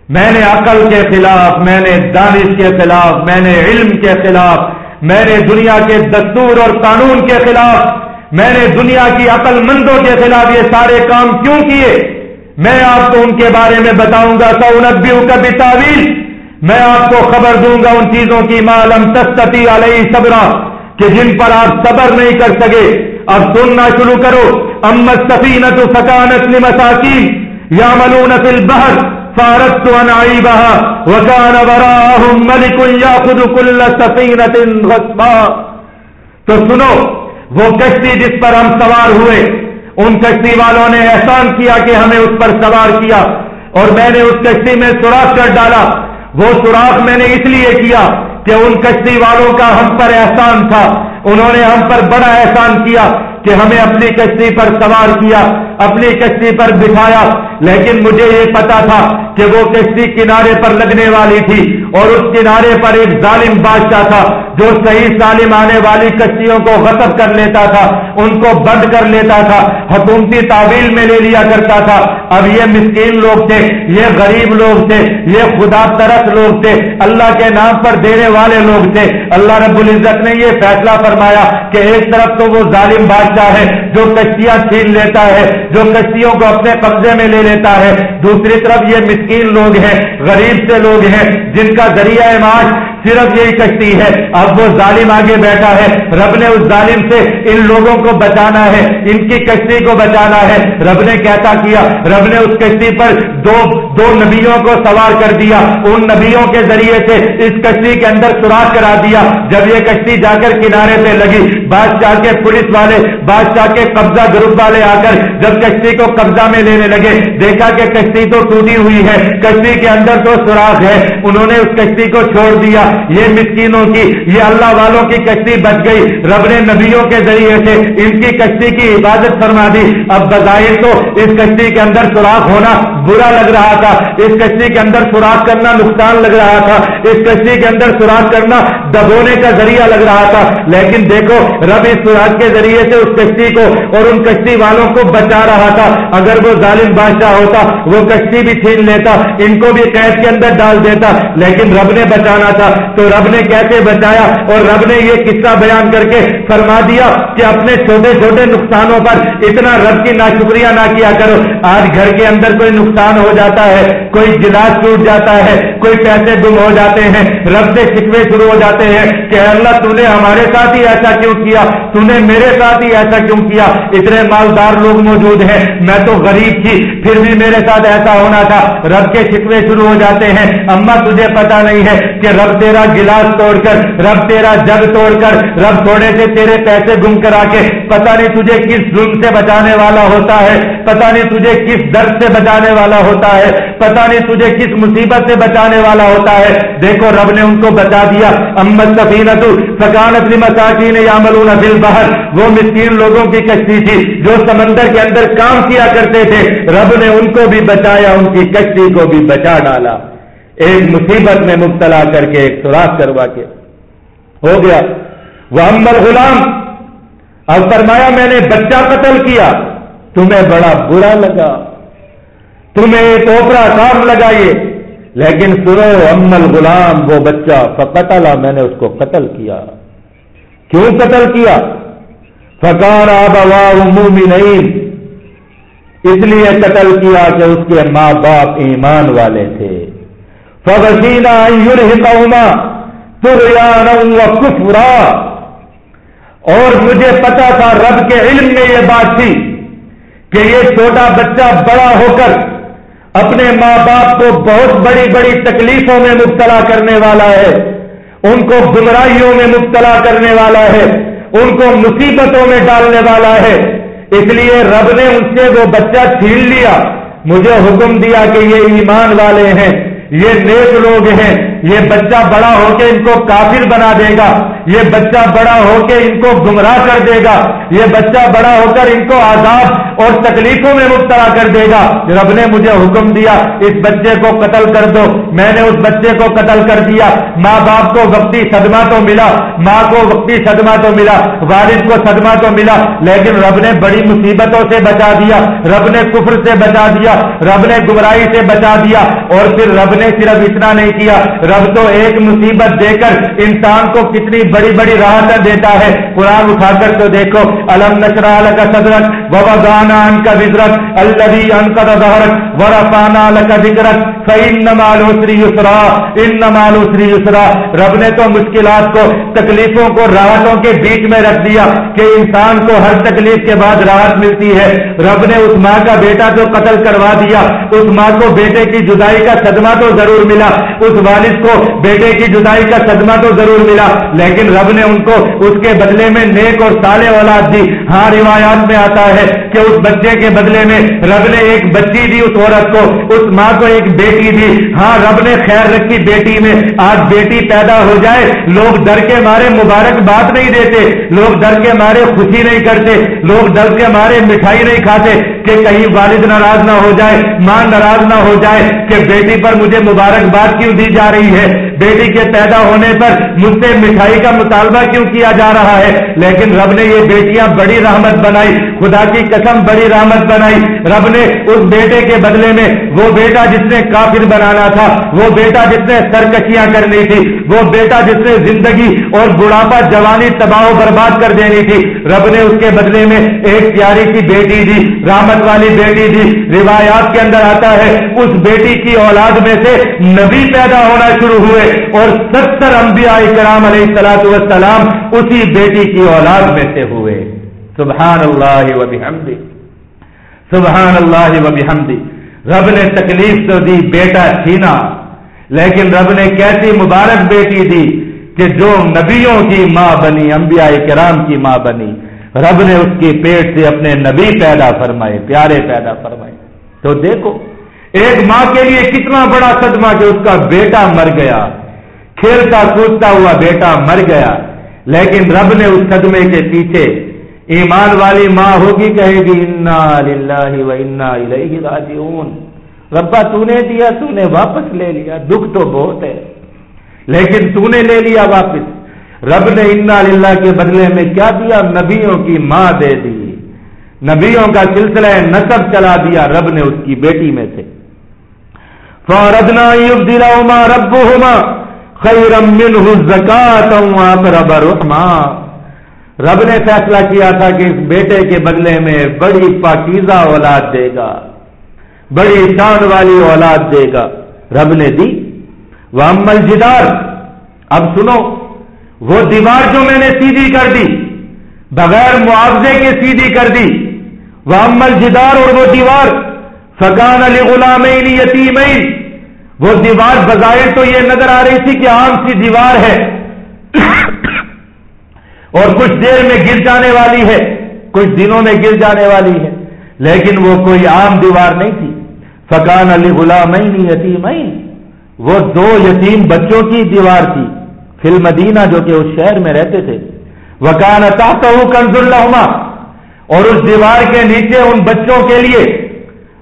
Speaker 1: میں نے عقل کے خلاف، میں نے دانش کے خلاف، میں نے علم کے خلاف، میں نے دنیا کے دستور اور قانون کے خلاف، میں نے دنیا کی عقل مندوں کے خلاف یہ سارے کام کیوں کیے؟ میں آپ کو ان کے بارے میں بتاؤں گا سو نبیوں کا بھی تعویل میں آپ کو خبر دوں گا ان چیزوں کی معلوم تستی علیہ صبرا، کہ جن پر آپ صبر نہیں کر سکے۔ اب سننا شروع کرو۔ امت سفینت سکانت مساکین یا ملون فل بہر فارت عنعيبها وكان وراءهم ملك ياخذ كل سفينة غصبا۔ تو سنو، وہ کشتی جس پر ہم سوار ہوئے، ان کشتی والوں نے احسان کیا کہ ہمیں اس پر سوار کیا، اور میں نے اس کشتی میں سوراخ کر ڈالا۔ وہ سوراخ میں نے اس لیے کیا کہ ان کشتی والوں کا ہم پر احسان تھا۔ انہوں نے ہم پر بڑا احسان کیا کہ ہمیں اپنی کشتی پر سوار کیا، اپنی کشتی پر بٹھایا۔ لیکن مجھے یہ پتا تھا کہ وہ کشتی کنارے پر لگنے والی تھی۔ اور اس کنارے پر ایک ظالم بادشاہ تھا جو صحیح سالم آنے والی کشتیوں کو غصب کر لیتا تھا، ان کو بند کر لیتا تھا، حکومتی تعویل میں لے لیا کرتا تھا۔ اب یہ مسکین لوگ تھے، یہ غریب لوگ تھے، یہ خدا ترس لوگ تھے، اللہ کے نام پر دینے والے لوگ تھے۔ اللہ رب العزت نے یہ فیصلہ فرمایا کہ ایک طرف تو وہ ظالم بادشاہ ہے جو کشتیاں چھین لیتا ہے، جو کشتیوں کو اپنے قبضے میں لے لیتا ہے۔ دوسری طرف یہ مسکین لوگ ہیں، غریب سے لوگ ہیں، جن کا ذریعہ معاش۔ صرف یہی کشتی ہے۔ اب وہ ظالم آگے بیٹھا ہے۔ رب نے اس ظالم سے ان لوگوں کو بچانا ہے۔ ان کی کشتی کو بچانا ہے۔ رب نے کیسا کیا؟ رب نے اس کشتی پر دو دو نبیوں کو سوار کر دیا۔ ان نبیوں کے ذریعے سے اس کشتی کے اندر سوراخ کرا دیا۔ جب یہ کشتی جا کر کنارے پہ لگی، بادشاہ کے پولیس والے، بادشاہ کے قبضہ گروپ والے آ کر جب کشتی کو قبضہ میں لینے لگے، دیکھا کہ کشتی تو ٹوٹی ہوئی ہے۔ کشتی کے اندر تو سوراخ ہے۔ انہوں نے اس کشتی کو چھوڑ دیا۔ یہ مسکینوں کی، یہ اللہ والوں کی کشتی بچ گئی۔ رب نے نبیوں کے ذریعے سے ان کی کشتی کی عبادت فرما دی۔ اب بظاہر تو اس کشتی کے اندر سوراخ ہونا برا لگ رہا تھا۔ اس کشتی کے اندر سوراخ کرنا نقصان لگ رہا تھا۔ اس کشتی کے اندر سوراخ کرنا دبونے کا ذریعہ لگ رہا تھا۔ لیکن دیکھو، رب اس سوراخ کے ذریعے سے اس کشتی کو اور ان کشتی والوں کو بچا رہا تھا۔ اگر وہ ظالم بادشاہ ہوتا، وہ کشتی بھی چھین لیتا، ان کو بھی قید کے اندر ڈال دیتا۔ لیکن رب نے بچانا تھا۔ تو رب نے کیسے بچایا اور رب نے یہ قصہ بیان کر کے فرما دیا کہ اپنے چھوٹے چھوٹے نقصانوں پر اتنا رب کی نا شکریہ نہ کیا کرو۔ آج گھر کے اندر کوئی نقصان ہو جاتا ہے، کوئی گلاس ٹوٹ جاتا ہے، کوئی پیسے گم ہو جاتے ہیں۔ رب سے شکوے شروع ہو جاتے ہیں کہ اللہ، تو نے ہمارے ساتھ ہی ایسا کیوں کیا؟ تو نے میرے ساتھ ہی ایسا کیوں کیا؟ اتنے مالدار لوگ موجود ہیں، میں تو غریب تھی، پھر بھی میرے ساتھ ایسا ہونا تھا۔ رب کے شکوے شروع ہو جاتے ہیں۔ اما، تجھے پتا نہیں ہے کہ رب دے تیرا گلاس توڑ کر، رب تیرا جگ توڑ کر، رب تھوڑے سے تیرے پیسے گم کرا کے پتا نہیں تجھے کس ظلم سے بچانے والا ہوتا ہے پتا نہیں تجھے کس درد سے بچانے والا ہوتا ہے پتا نہیں تجھے کس مصیبت سے بچانے والا ہوتا ہے۔ دیکھو، رب نے ان کو بچا دیا۔ امت سفینت سکان اپنی مساکین یاملون فی البحر۔ وہ مسکین لوگوں کی کشتی تھی جو سمندر کے اندر کام کیا کرتے تھے۔ رب نے ان کو بھی بچایا، ان کی کشتی کو بھی بچا ڈالا۔ ایک مصیبت میں مبتلا کر کے ایک سوراخ کروا کے۔ ہو گیا۔ وہ امبر غلام اب فرمایا میں نے بچہ قتل کیا۔ تمہیں بڑا برا لگا۔ تمہیں ایک اوپرا کام لگائیے لیکن سنو امل غلام وہ بچہ فقتلا میں نے اس کو قتل کیا۔ کیوں قتل کیا؟ فکار آبا عمومی نہیں اس لیے قتل کیا کہ اس کے ماں باپ ایمان والے تھے۔ فغسینا یورہما تریانا و کفرا اور مجھے پتا تھا رب کے علم میں یہ بات تھی کہ یہ چھوٹا بچہ بڑا ہو کر اپنے ماں باپ کو بہت بڑی بڑی تکلیفوں میں مبتلا کرنے والا ہے، ان کو گمراہیوں میں مبتلا کرنے والا ہے، ان کو مصیبتوں میں ڈالنے والا ہے۔ اس لیے رب نے ان سے وہ بچہ چھین لیا۔ مجھے حکم دیا کہ یہ ایمان والے ہیں۔ یہ نیک لوگ ہیں یہ بچہ بڑا ہو کے ان کو کافر بنا دے گا۔ یہ بچہ بڑا ہو کے ان کو گمراہ کر دے گا۔ یہ بچہ بڑا ہو کر ان کو آزاد اور تکلیفوں میں مبتلا کر دے گا۔ رب نے مجھے حکم دیا، اس بچے کو قتل کر دو۔ میں نے اس بچے کو قتل کر دیا۔ ماں باپ کو وقتی صدمہ تو ملا۔ ماں کو وقتی صدمہ تو ملا۔ والد کو صدمہ تو ملا۔ لیکن رب نے بڑی مصیبتوں سے بچا دیا۔ رب نے کفر سے بچا دیا۔ رب نے گمراہی سے بچا دیا۔ اور پھر رب نے صرف اتنا نہیں کیا۔ رب تو ایک مصیبت دے کر انسان کو کتنی بڑی بڑی راحت دیتا ہے۔ قرآن اٹھا کر تو دیکھو، الم نشرا کا صدرت بابا گانا ان کا وزرت اللہ ان کا دہرت ورا پانا کا ذکرت یسرا ان یسرا۔ رب نے تو مشکلات کو، تکلیفوں کو، راحتوں کے بیچ میں رکھ دیا کہ انسان کو ہر تکلیف کے بعد راحت ملتی ہے۔ رب نے اس ماں کا بیٹا تو قتل کروا دیا، اس ماں کو بیٹے کی جدائی کا صدمہ تو ضرور ملا۔ اس والد کو بیٹے کی جدائی کا صدمہ تو ضرور ملا، لیکن رب نے ان کو اس کے بدلے میں نیک اور سالے اولاد دی۔ ہاں روایات میں آتا ہے کہ اس بچے کے بدلے میں رب نے ایک بچی دی، اس عورت کو، اس ماں کو ایک بیٹی دی۔ ہاں رب نے خیر رکھی بیٹی میں۔ آج بیٹی پیدا ہو جائے، لوگ ڈر کے مارے مبارک بات نہیں دیتے، لوگ ڈر کے مارے خوشی نہیں کرتے، لوگ ڈر کے مارے مٹھائی نہیں کھاتے کہ کہیں والد ناراض نہ ہو جائے، ماں ناراض نہ ہو جائے کہ بیٹی پر مجھے مبارکباد کیوں دی جا رہی ہے۔ بیٹی کے پیدا ہونے پر مجھ سے مٹھائی کا مطالبہ کیوں کیا جا رہا ہے؟ لیکن رب نے یہ بیٹیاں بڑی رحمت بنائی، خدا کی قسم بڑی رحمت بنائی۔ رب نے اس بیٹے کے بدلے میں وہ بیٹا جس نے کافر بنانا تھا، وہ بیٹا جس نے سرکشیاں کرنی تھی، وہ بیٹا جس نے زندگی اور بڑھاپا جوانی تباہ و برباد کر دینی تھی۔ رب نے اس کے بدلے میں ایک پیاری سی بیٹی دی، رحمت والی بیٹی دی۔ روایات کے اندر آتا ہے، اس بیٹی کی اولاد میں سے نبی پیدا ہونا شروع ہوئے اور ستر انبیاء کرام علیہ السلاۃ والسلام اسی بیٹی کی اولاد میں سے ہوئے۔ سبحان اللہ و بحمدی سبحان اللہ و بحمدی رب نے تکلیف تو دی، بیٹا چھینا لیکن رب نے کیسی مبارک بیٹی دی کہ جو نبیوں کی ماں بنی، انبیاء کرام کی ماں بنی۔ رب نے اس کی پیٹ سے اپنے نبی پیدا فرمائے، پیارے پیدا فرمائے۔ تو دیکھو ایک ماں کے لیے کتنا بڑا صدمہ کہ اس کا بیٹا مر گیا۔ کھیلتا کودتا ہوا بیٹا مر گیا۔ لیکن رب نے اس قدمے کے پیچھے ایمان والی ماں ہوگی کہے گی، انا للہ و انا الیہ راجعون۔ ربا تو نے دیا، تو نے واپس لے لیا۔ دکھ تو بہت ہے۔ لیکن تو نے لے لیا واپس۔ رب نے انا للہ کے بدلے میں کیا دیا؟ نبیوں کی ماں دے دی۔ نبیوں کا سلسلہ نصب چلا دیا رب نے اس کی بیٹی میں سے۔ فوردنا دلا رب ہوما خیرم زکات رب رحما رب نے فیصلہ کیا تھا کہ اس بیٹے کے بدلے میں بڑی پاکیزہ اولاد دے گا، بڑی شان والی اولاد دے گا۔ رب نے دی۔ وہ امل جدار اب سنو، وہ دیوار جو میں نے سیدھی کر دی، بغیر معاوضے کے سیدھی کر دی۔ وہ امل جدار اور وہ دیوار فکان علی غلام یتیم وہ دیوار بظاہر تو یہ نظر آ رہی تھی کہ عام سی دیوار ہے اور کچھ دیر میں گر جانے والی ہے، کچھ دنوں میں گر جانے والی ہے۔ لیکن وہ کوئی عام دیوار نہیں تھی۔ فکان علی غلام یتیم وہ دو یتیم بچوں کی دیوار تھی۔ فل مدینہ جو کہ اس شہر میں رہتے تھے۔ وکان تاخت کنز اللہ اور اس دیوار کے نیچے ان بچوں کے لیے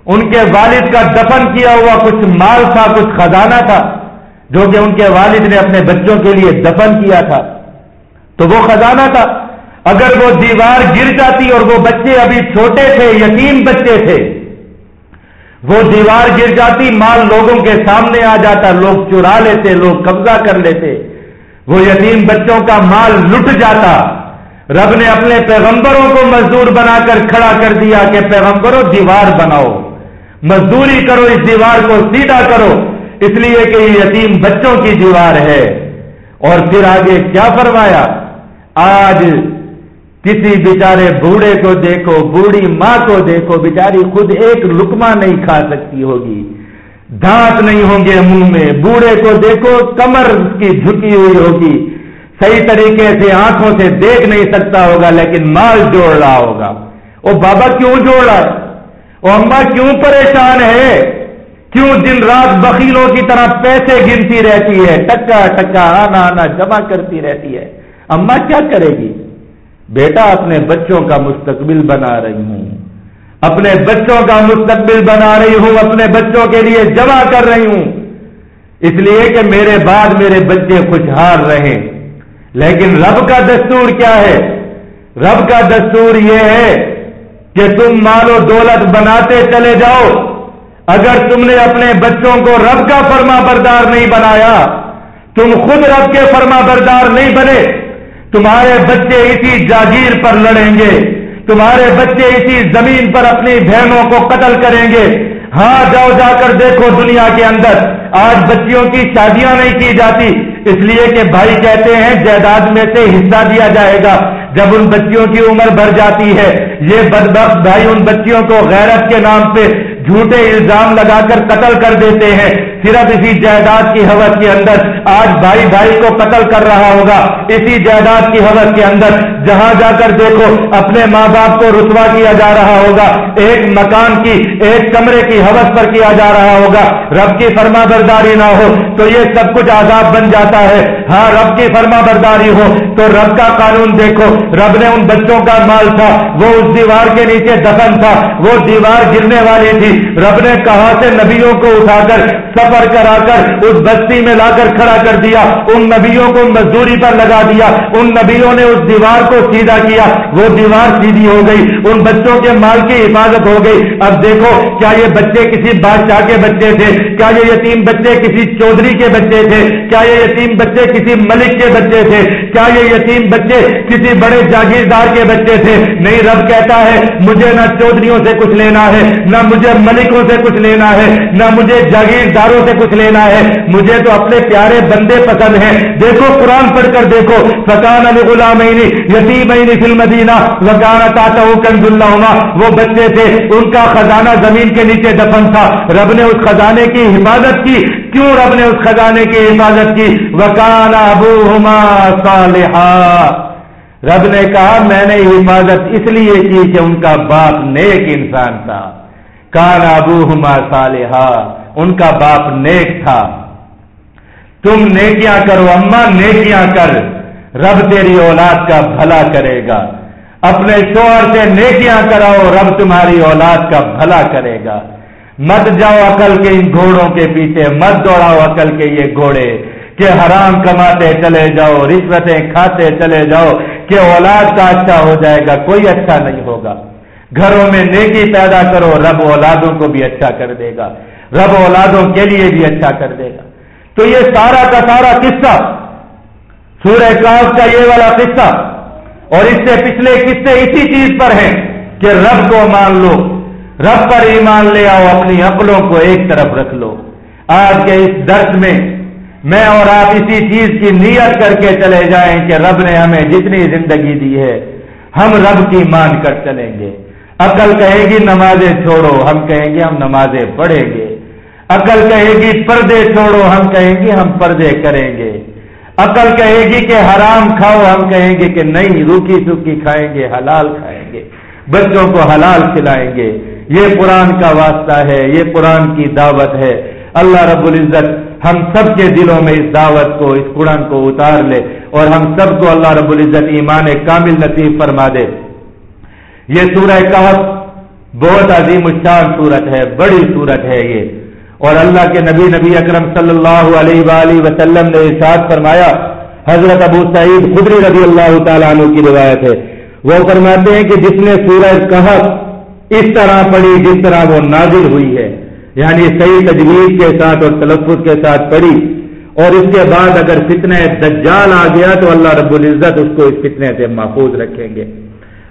Speaker 1: ان کے والد کا دفن کیا ہوا، کچھ مال تھا، کچھ خزانہ تھا، جو کہ ان کے والد نے اپنے بچوں کے لیے دفن کیا تھا۔ تو وہ خزانہ تھا۔ اگر وہ دیوار گر جاتی اور وہ بچے ابھی چھوٹے تھے، یتیم بچے تھے، وہ دیوار گر جاتی، مال لوگوں کے سامنے آ جاتا، لوگ چرا لیتے، لوگ قبضہ کر لیتے، وہ یتیم بچوں کا مال لٹ جاتا۔ رب نے اپنے پیغمبروں کو مزدور بنا کر کھڑا کر دیا کہ پیغمبروں دیوار بناؤ۔ مزدوری کرو، اس دیوار کو سیدھا کرو۔ اس لیے کہ یہ یتیم بچوں کی دیوار ہے۔ اور پھر آگے کیا فرمایا؟ آج کسی بیچارے بوڑھے کو دیکھو، بوڑھی ماں کو دیکھو، بیچاری خود ایک رکما نہیں کھا سکتی ہوگی۔ دانت نہیں ہوں گے منہ میں۔ بوڑھے کو دیکھو، کمر کی جھکی ہوئی ہوگی۔ صحیح طریقے سے آنکھوں سے دیکھ نہیں سکتا ہوگا، لیکن مال جوڑ رہا ہوگا۔ وہ بابا کیوں جوڑ رہا ہے؟ وہ اما کیوں پریشان ہے؟ کیوں دن رات بخیلوں کی طرح پیسے گنتی رہتی ہے؟ ٹکا ٹکا، آنا آنا، جمع کرتی رہتی ہے۔ اما کیا کرے گی؟ بیٹا اپنے بچوں کا مستقبل بنا رہی ہوں۔ اپنے بچوں کا مستقبل بنا رہی ہوں، اپنے بچوں کے لیے جمع کر رہی ہوں۔ اس لیے کہ میرے بعد میرے بچے خوشحال رہیں۔ لیکن رب کا دستور کیا ہے؟ رب کا دستور یہ ہے کہ تم مال و دولت بناتے چلے جاؤ۔ اگر تم نے اپنے بچوں کو رب کا فرما بردار نہیں بنایا، تم خود رب کے فرما بردار نہیں بنے۔ تمہارے بچے اسی جاگیر پر لڑیں گے۔ تمہارے بچے اسی زمین پر اپنی بہنوں کو قتل کریں گے۔ ہاں جاؤ جا کر دیکھو دنیا کے اندر۔ آج بچیوں کی شادیاں نہیں کی جاتی۔ اس لیے کہ بھائی کہتے ہیں جائیداد میں سے حصہ دیا جائے گا۔ جب ان بچیوں کی عمر بڑھ جاتی ہے، یہ بدبخت بھائی ان بچیوں کو غیرت کے نام پہ جھوٹے الزام لگا کر قتل کر دیتے ہیں۔ صرف اسی جائیداد کی حوث کے اندر آج بھائی بھائی کو قتل کر رہا ہوگا۔ اسی جائیداد کی حوث کے اندر جہاں جا کر دیکھو اپنے ماں باپ کو رسوا کیا جا رہا ہوگا۔ ایک مکان کی، ایک کمرے کی حوث پر کیا جا رہا ہوگا۔ رب کی فرما برداری نہ ہو تو یہ سب کچھ آزاد بن جاتا ہے۔ ہاں رب کی فرما برداری ہو۔ تو رب کا قانون دیکھو۔ رب نے ان بچوں کا مال تھا، وہ اس دیوار کے نیچے دفن تھا، وہ دیوار گرنے والی تھی۔ رب نے کہا سے نبیوں کو اٹھا کر، سفر کرا کر، اس بستی میں لا کر کھڑا کر دیا۔ ان نبیوں کو مزدوری پر لگا دیا۔ ان نبیوں نے اس دیوار کو سیدھا کیا۔ وہ دیوار سیدھی ہو گئی۔ ان بچوں کے مال کی حفاظت ہو گئی۔ اب دیکھو، کیا یہ بچے کسی بادشاہ کے بچے تھے؟ کیا یہ یتیم بچے کسی چودھری کے بچے تھے؟ کیا یہ یتیم بچے کسی ملک کے بچے تھے؟ کیا یہ یتیم بچے کسی بڑے جاگیردار کے بچے تھے۔ نہیں، رب کہتا ہے، مجھے نہ چودھریوں سے کچھ لینا ہے، نہ مجھے ملکوں سے کچھ لینا ہے، نہ مجھے جاگیرداروں سے کچھ لینا ہے۔ مجھے تو اپنے پیارے بندے پسند ہیں۔ دیکھو، قرآن پڑھ کر دیکھو۔ فکان علی غلام یتیم فل مدینہ وکان تاتا کنز اللہ وہ بچے تھے، ان کا خزانہ زمین کے نیچے دفن تھا۔ رب نے اس خزانے کی حفاظت کی۔ کیوں رب نے اس خزانے کی حفاظت کی؟ وکان ابو ہما رب نے کہا، میں نے حفاظت اس لیے کی کہ ان کا باپ نیک انسان تھا۔ کان ابو ہما صالحہ ان کا باپ نیک تھا۔ تم نیکیاں کرو اما نیکیاں کر۔ رب تیری اولاد کا بھلا کرے گا۔ اپنے شوہر سے نیکیاں کراؤ، رب تمہاری اولاد کا بھلا کرے گا۔ مت جاؤ عقل کے ان گھوڑوں کے پیچھے مت دوڑاؤ عقل کے یہ گھوڑے کہ حرام کماتے چلے جاؤ، رشوتیں کھاتے چلے جاؤ، کہ اولاد کا اچھا ہو جائے گا، کوئی اچھا نہیں ہوگا۔ گھروں میں نیکی پیدا کرو، رب اولادوں کو بھی اچھا کر دے گا۔ رب اولادوں کے لیے بھی اچھا کر دے گا۔ تو یہ سارا کا سارا قصہ، سورہ کاف کا یہ والا قصہ، اور اس سے پچھلے قصے اسی چیز پر ہیں کہ رب کو مان لو۔ رب پر ایمان لے آؤ، اپنی عقلوں کو ایک طرف رکھ لو۔ آج کے اس درس میں میں اور آپ اسی چیز کی نیت کر کے چلے جائیں کہ رب نے ہمیں جتنی زندگی دی ہے، ہم رب کی مان کر چلیں گے۔ عقل کہے گی، نمازیں چھوڑو۔ ہم کہیں گے، ہم نمازیں پڑھیں گے۔ عقل کہے گی، پردے چھوڑو۔ ہم کہیں گے، ہم پردے کریں گے۔ عقل کہے گی کہ حرام کھاؤ۔ ہم کہیں گے کہ نہیں، روکی سوکھی کھائیں گے، حلال کھائیں گے۔ بچوں کو حلال کھلائیں گے۔ یہ قرآن کا واسطہ ہے، یہ قرآن کی دعوت ہے۔ اللہ رب العزت ہم سب کے دلوں میں اس دعوت کو، اس قرآن کو اتار لے اور ہم سب کو اللہ رب العزت ایمان کامل نصیب فرما دے۔ یہ سورہ کہف بہت عظیم الشان صورت ہے، بڑی صورت ہے یہ۔ اور اللہ کے نبی نبی اکرم صلی اللہ علیہ وآلہ وسلم نے ارشاد فرمایا، حضرت ابو سعید خدری رضی اللہ تعالیٰ عنہ کی روایت ہے۔ وہ فرماتے ہیں کہ جس نے سورج کہف اس طرح پڑھی جس طرح وہ نازل ہوئی ہے۔ یعنی صحیح تجویز کے ساتھ اور تلفظ کے ساتھ پڑھی۔ اور اس کے بعد اگر فتنہ دجال آ گیا تو اللہ رب العزت اس کو اس فتنے سے محفوظ رکھیں گے۔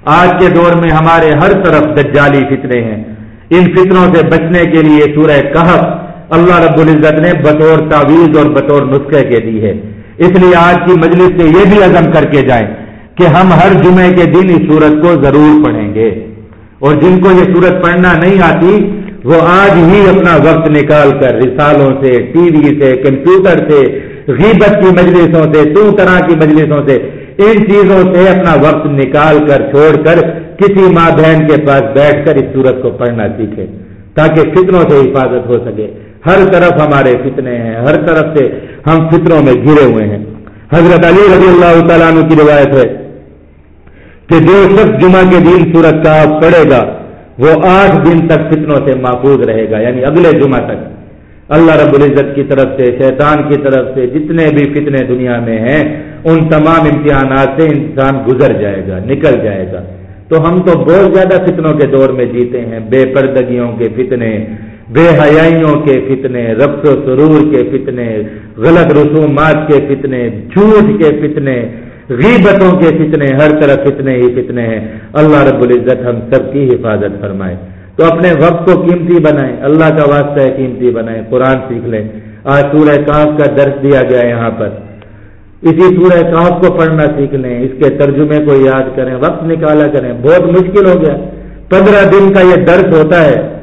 Speaker 1: آج کے دور میں ہمارے ہر طرف دجالی فتنے ہیں۔ ان فطروں سے بچنے کے لیے سورہ کہف اللہ رب العزت نے بطور تعویذ اور بطور نسخے کے دی ہے۔ اس لیے آج کی مجلس سے یہ بھی عزم کر کے جائیں کہ ہم ہر جمعے کے دن اس سورت کو ضرور پڑھیں گے۔ اور جن کو یہ سورت پڑھنا نہیں آتی، وہ آج ہی اپنا وقت نکال کر رسالوں سے، ٹی وی سے، کمپیوٹر سے، غیبت کی مجلسوں سے، تو طرح کی مجلسوں سے، ان چیزوں سے اپنا وقت نکال کر، چھوڑ کر کسی ماں بہن کے پاس بیٹھ کر اس سورت کو پڑھنا سیکھے، تاکہ فطروں سے حفاظت ہو سکے۔ ہر طرف ہمارے فتنے ہیں، ہر طرف سے ہم فطروں میں گھرے ہوئے ہیں۔ حضرت علی رضی اللہ تعالیٰ کی روایت ہے کہ جو شخص جمعہ کے دن سورت کا پڑے گا، وہ آٹھ دن تک فتنوں سے محفوظ رہے گا یعنی اگلے جمعہ تک۔ اللہ رب العزت کی طرف سے، شیطان کی طرف سے جتنے بھی فتنے دنیا میں ہیں، ان تمام امتحانات سے انسان گزر جائے گا، نکل جائے گا۔ تو ہم تو بہت زیادہ فتنوں کے دور میں جیتے ہیں، بے پردگیوں کے فتنے، بے حیائیوں کے فتنے، ربط و سرور کے فتنے، غلط رسومات کے فتنے، جھوٹ کے فتنے۔ غیبتوں کے فتنے، ہر طرف فتنے ہی فتنے ہیں۔ اللہ رب العزت ہم سب کی حفاظت فرمائے۔ تو اپنے وقت کو قیمتی بنائیں اللہ کا واسطہ ہے قیمتی بنائیں قرآن سیکھ لیں۔ آج سورہ کاف کا درس دیا گیا یہاں پر۔ اسی سورہ کاف کو پڑھنا سیکھ لیں، اس کے ترجمے کو یاد کریں، وقت نکالا کریں۔ بہت مشکل ہو گیا۔ پندرہ دن کا یہ درس ہوتا ہے۔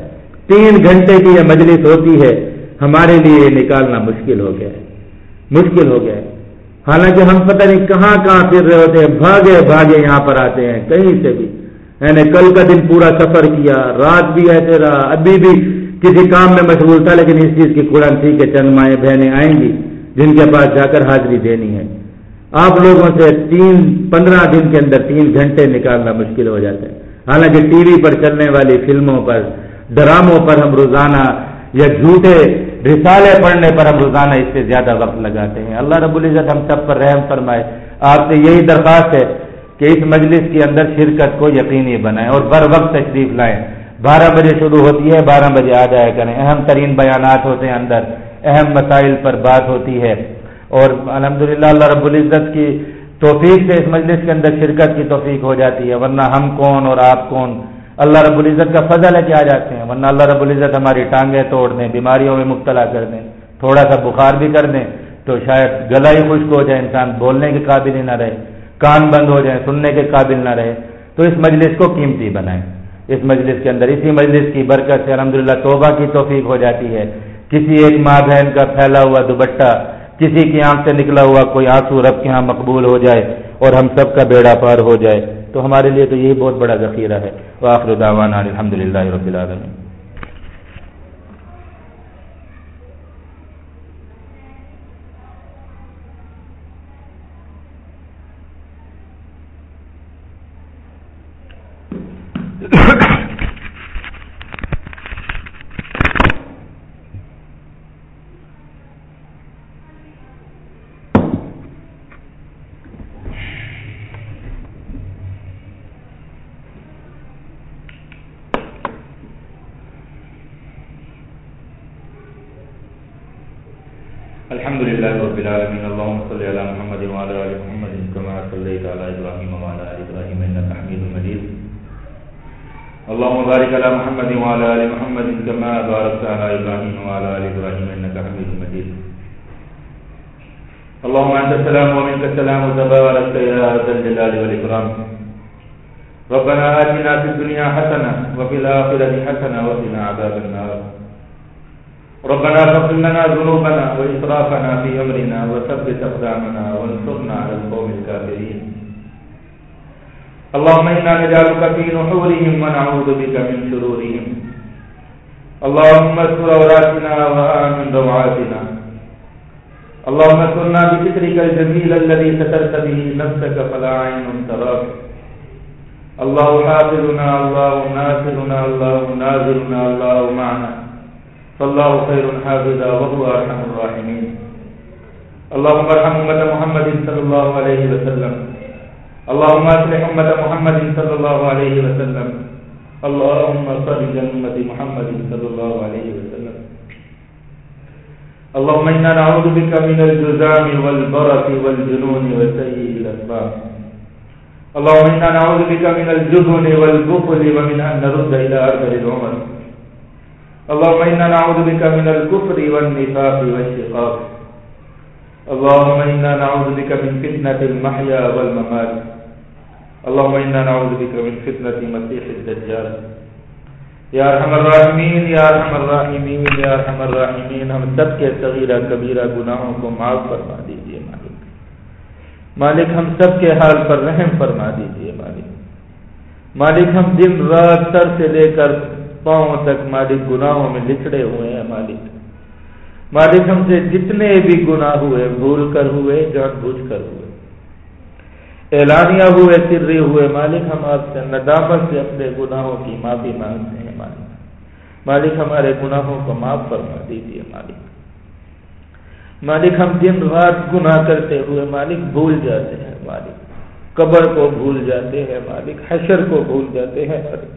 Speaker 1: تین گھنٹے کی یہ مجلس ہوتی ہے۔ ہمارے لیے یہ نکالنا مشکل ہو گیا ہے۔ مشکل ہو گیا ہے۔ حالانکہ ہم پتہ نہیں کہاں کہاں پھر رہے ہوتے ہیں، بھاگے بھاگے یہاں پر آتے ہیں، کہیں سے بھی۔ میں نے کل کا دن پورا سفر کیا، رات بھی ایسے رہا ابھی بھی کسی کام میں مشغول تھا، لیکن اس چیز کی قرآن تھی کہ چند مائیں بہنیں آئیں گی، جن کے پاس جا کر حاضری دینی ہے۔ آپ لوگوں سے تین، پندرہ دن کے اندر تین گھنٹے نکالنا مشکل ہو جاتا ہے۔ حالانکہ ٹی وی پر چلنے والی فلموں پر، ڈراموں پر ہم روزانہ یا جھوٹے رسالے پڑھنے پر ہم روزانہ اس سے زیادہ وقت لگاتے ہیں۔ اللہ رب العزت ہم سب پر رحم فرمائے۔ آپ سے یہی درخواست ہے کہ اس مجلس کے اندر شرکت کو یقینی بنائیں اور بر وقت تشریف لائیں۔ بارہ بجے شروع ہوتی ہے، بارہ بجے آ جایا کریں۔ اہم ترین بیانات ہوتے ہیں اندر۔ اہم مسائل پر بات ہوتی ہے۔ اور الحمدللہ اللہ رب العزت کی توفیق سے اس مجلس کے اندر شرکت کی توفیق ہو جاتی ہے۔ ورنہ ہم کون اور آپ کون؟ اللہ رب العزت کا فضل ہے کہ آ جاتے ہیں، ورنہ اللہ رب العزت ہماری ٹانگیں توڑ دیں، بیماریوں میں مبتلا کر دیں، تھوڑا سا بخار بھی کر دیں تو شاید گلا ہی خشک ہو جائے، انسان بولنے کے قابل ہی نہ رہے، کان بند ہو جائیں، سننے کے قابل نہ رہے۔ تو اس مجلس کو قیمتی بنائیں۔ اس مجلس کے اندر اسی مجلس کی برکت سے الحمد توبہ کی توفیق ہو جاتی ہے۔ کسی ایک ماں بہن کا پھیلا ہوا دوبٹہ کسی کی آنکھ سے نکلا ہوا کوئی آنسو رب کے ہاں مقبول ہو جائے اور ہم سب کا بیڑا پار ہو جائے۔ تو ہمارے لیے تو یہی بہت بڑا ذخیرہ ہے۔ وآخر دعوانا الحمد للہ رب العالمین الحمد لله رب العالمين اللهم صل على محمد وعلى ال محمد كما صليت على ابراهيم وعلى ال ابراهيم انك حميد مجيد اللهم بارك على محمد وعلى ال محمد كما باركت على ابراهيم وعلى ال ابراهيم انك حميد مجيد اللهم انت السلام ومنك السلام وتبارك يا ذا الجلال والاكرام ربنا آتنا في الدنيا حسنه وفي الاخره حسنه وقنا عذاب النار. ربنا فاغفر لنا ذنوبنا وإسرافنا في أمرنا وثبت أقدامنا وانصرنا على القوم الكافرين. اللهم إنا نجعلك في نحورهم ونعوذ بك من شرورهم. اللهم استر عوراتنا وآمن روعاتنا. اللهم استرنا بسترك الجميل الذي سترت به نفسك فلا عين تراك. الله حافظنا الله ناصرنا الله ناظرنا الله معنا. فالله خير حافظا وهو ارحم الراحمين اللهم ارحم امه محمد صلى الله عليه وسلم. اللهم اصلح امه محمد صلى الله عليه وسلم. اللهم فرج امه محمد صلى الله عليه وسلم. اللهم انا نعوذ بك من الجزام والبرك والجنون وسيء الاسباب اللهم انا نعوذ بك من الجبن والبخل ومن ان نرد الى ارض العمر. اللهم إنا نعوذ بك من الكفر والنفاق والشقاق. اللهم إنا نعوذ بك من فتنة المحيا والممات. اللهم إنا نعوذ بك من فتنة مسيح الدجال. یا ارحم الراحمین یا ارحم الراحمین یا ارحم الراحمین ہم سب کے صغیرہ کبیرہ گناہوں کو معاف فرما دیجیے۔ مالک ہم سب کے حال پر رحم فرما دیجیے مالک۔ مالک ہم دن رات سر سے لے کر پاؤں تک مالک گناہوں میں لچڑے ہوئے ہیں مالک۔ مالک ہم سے جتنے بھی گناہ ہوئے، بھول کر ہوئے، جان بوجھ کر ہوئے۔ اعلانیہ ہوئے سرے ہوئے، مالک ہم آپ سے ندامت سے اپنے گناہوں کی معافی مانگتے ہیں مالک۔ مالک ہمارے گناہوں کو معاف فرما دیجیے مالک۔ مالک ہم دن رات گناہ کرتے ہوئے مالک بھول جاتے ہیں، مالک قبر کو بھول جاتے ہیں، مالک حشر کو بھول جاتے ہیں۔ مالک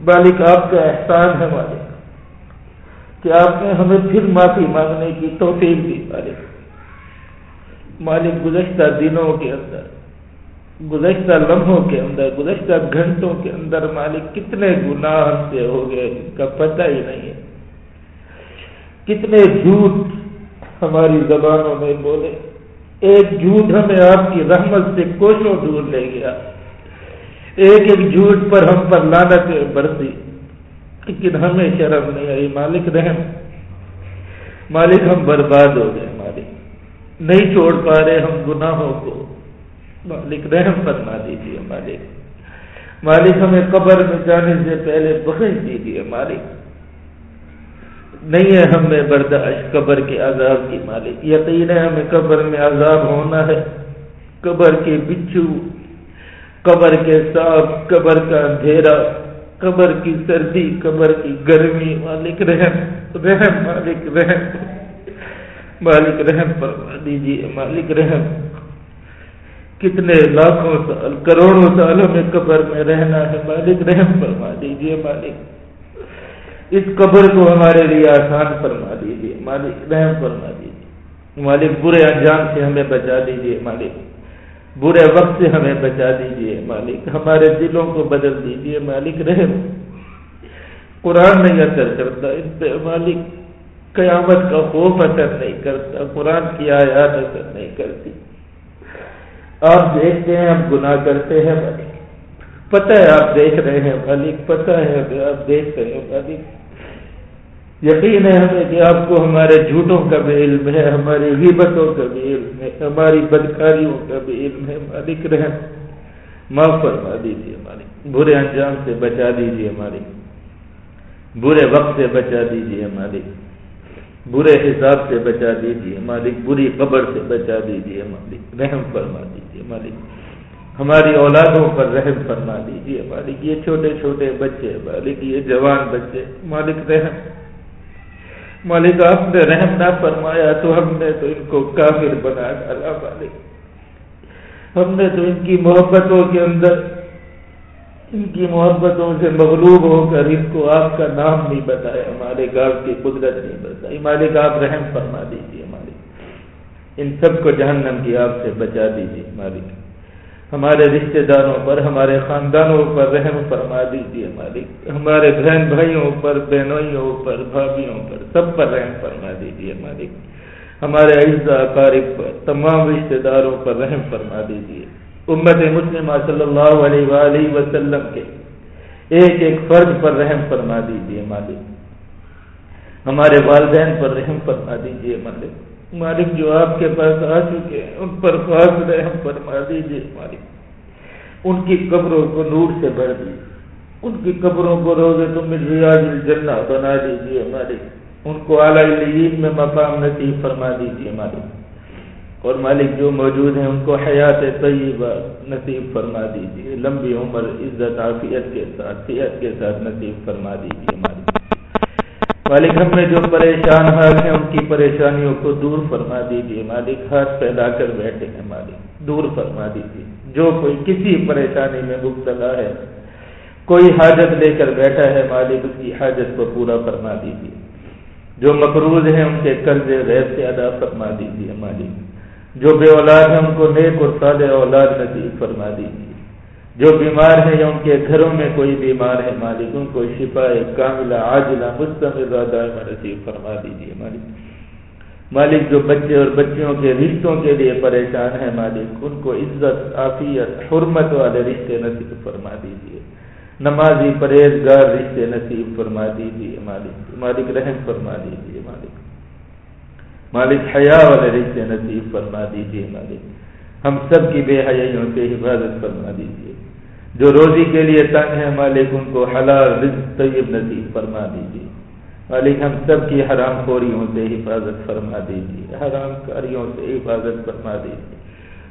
Speaker 1: مالک آپ کا احسان ہے، مالک کہ آپ نے ہمیں پھر معافی مانگنے کی توفیق دی، مالک۔ مالک گزشتہ دنوں کے اندر، گزشتہ لمحوں کے اندر، گزشتہ گھنٹوں کے اندر مالک کتنے گناہ سے ہو گئے جن کا پتہ ہی نہیں ہے۔ کتنے جھوٹ ہماری زبانوں میں بولے۔ ایک جھوٹ ہمیں آپ کی رحمت سے کوشوں دور لے گیا۔ ایک ایک جھوٹ پر ہم پر لانت برسی۔ لیکن ہمیں شرم نہیں آئی۔ مالک رحم۔ مالک ہم برباد ہو گئے۔ مالک۔ نہیں چھوڑ پا رہے ہم گناہوں کو۔ مالک رحم فرما دیجیے مالک۔ مالک ہمیں قبر میں جانے سے پہلے بخش دیجیے مالک۔ نہیں ہے ہمیں برداشت قبر کے عذاب کی مالک۔ یقین ہے ہمیں قبر میں عذاب ہونا ہے۔ قبر کے بچھو، قبر کے ساتھ قبر کا اندھیرا، قبر کی سردی، قبر کی گرمی۔ مالک رحم رحم، مالک رحم۔ مالک رحم، فرما دیجیے مالک رحم۔ کتنے لاکھوں سال، کروڑوں سالوں میں قبر میں رہنا ہے۔ مالک رحم، فرما دیجیے مالک۔ اس قبر کو ہمارے لیے آسان فرما دیجیے مالک، رحم فرما دیجیے مالک، برے انجام سے ہمیں بچا دیجیے مالک۔ برے وقت سے ہمیں بچا دیجیے، مالک۔ ہمارے دلوں کو بدل دیجیے، مالک، رحم۔ قرآن نہیں اثر کرتا اس پہ مالک قیامت کا خوف اثر نہیں کرتا، قرآن کی آیات اثر نہیں کرتی۔ آپ دیکھتے ہیں، ہم گناہ کرتے ہیں، مالک۔ پتہ ہے آپ دیکھ رہے ہیں مالک پتہ ہے آپ دیکھ رہے ہیں مالک یقین ہے ہمیں کہ آپ کو ہمارے جھوٹوں کا بھی علم ہے، ہماری غیبتوں کا بھی علم ہے، ہماری بدکاریوں کا بھی علم ہے۔ مالک رحم معاف فرما دیجیے مالک۔ برے انجام سے بچا دیجیے مالک۔ برے وقت سے بچا دیجیے مالک۔ برے حساب سے بچا دیجیے مالک۔ بری قبر سے بچا دیجیے مالک۔ رحم فرما دیجیے مالک۔ ہماری اولادوں پر رحم فرما دیجیے مالک یہ چھوٹے چھوٹے بچے، مالک یہ جوان بچے، مالک رحم۔ مالک آپ نے رحم نہ فرمایا تو ہم نے تو ان کو کافر بنا ڈالا، مالک۔ ہم نے تو ان کی محبتوں کے اندر،
Speaker 2: ان کی محبتوں سے مغلوب ہو کر ان کو آپ کا نام نہیں بتایا، مالک آپ کی قدرت نہیں بتائی۔ مالک آپ رحم فرما دیجیے مالک۔ ان سب کو جہنم کی آپ سے بچا دیجیے مالک۔ ہمارے رشتہ داروں پر، ہمارے خاندانوں پر رحم فرما دیجیے مالک۔ ہمارے بہن بھائیوں پر بہنوئیوں پر، بھابھیوں پر سب پر رحم فرما دیجیے مالک۔ ہمارے عزا قارب پر، تمام رشتہ داروں پر رحم فرما دیجیے امت مسلمہ صلی اللہ علیہ وآلہ وسلم کے ایک ایک فرد پر رحم فرما دیجیے مالک۔ ہمارے والدین پر رحم فرما دیجیے مالک۔ مالک جو آپ کے پاس آ چکے ہیں، ان پر خاص رحم فرما دیجیے مالک۔ ان کی قبروں کو نور سے بھر دیجیے ان کی قبروں کو روزے تم ریاض الجنہ بنا دیجیے مالک۔ ان کو اعلیٰ میں مقام نصیب فرما دیجیے مالک۔ اور مالک جو موجود ہیں، ان کو حیات طیبہ نصیب فرما دیجیے لمبی عمر، عزت، عافیت کے ساتھ صحت کے ساتھ نصیب فرما دیجیے مالک۔ مالک ہم میں جو پریشان حال ہیں، ان کی پریشانیوں کو دور فرما دیجیے مالک ہاتھ پھیلا کر بیٹھے ہیں، مالک، دور فرما دیجیے جو کوئی کسی پریشانی میں مبتلا ہے، کوئی حاجت لے کر بیٹھا ہے، مالک اس کی حاجت کو پورا فرما دیجیے جو مقروض ہیں، ان کے قرضے غیر سے ادا فرما دیجیے مالک۔ جو بے اولاد ہیں، ان کو نیک اور صالح اولاد نصیب فرما دیجیے جو بیمار ہیں یا ان کے گھروں میں کوئی بیمار ہے مالک ان کو شفا کاملہ، عاجلہ مستمر دائمہ نصیب فرما دیجیے مالک۔ مالک جو بچے اور بچیوں کے رشتوں کے لیے پریشان ہیں مالک، ان کو عزت، عافیت، حرمت والے رشتے نصیب فرما دیجیے نمازی پرہیزگار رشتے نصیب فرما دیجیے مالک۔ مالک رحم فرما دیجیے مالک۔ مالک حیا والے رشتے نصیب فرما دیجیے مالک۔ ہم سب کی بے حیاں سے حفاظت فرما دیجیے جو روزی کے لیے تنگ ہے مالک ان کو حلال رزق طیب نصیب فرما دیجیے مالک، ہم سب کی حرام خوریوں سے حفاظت فرما دیجیے حرام کاریوں سے حفاظت فرما دیجیے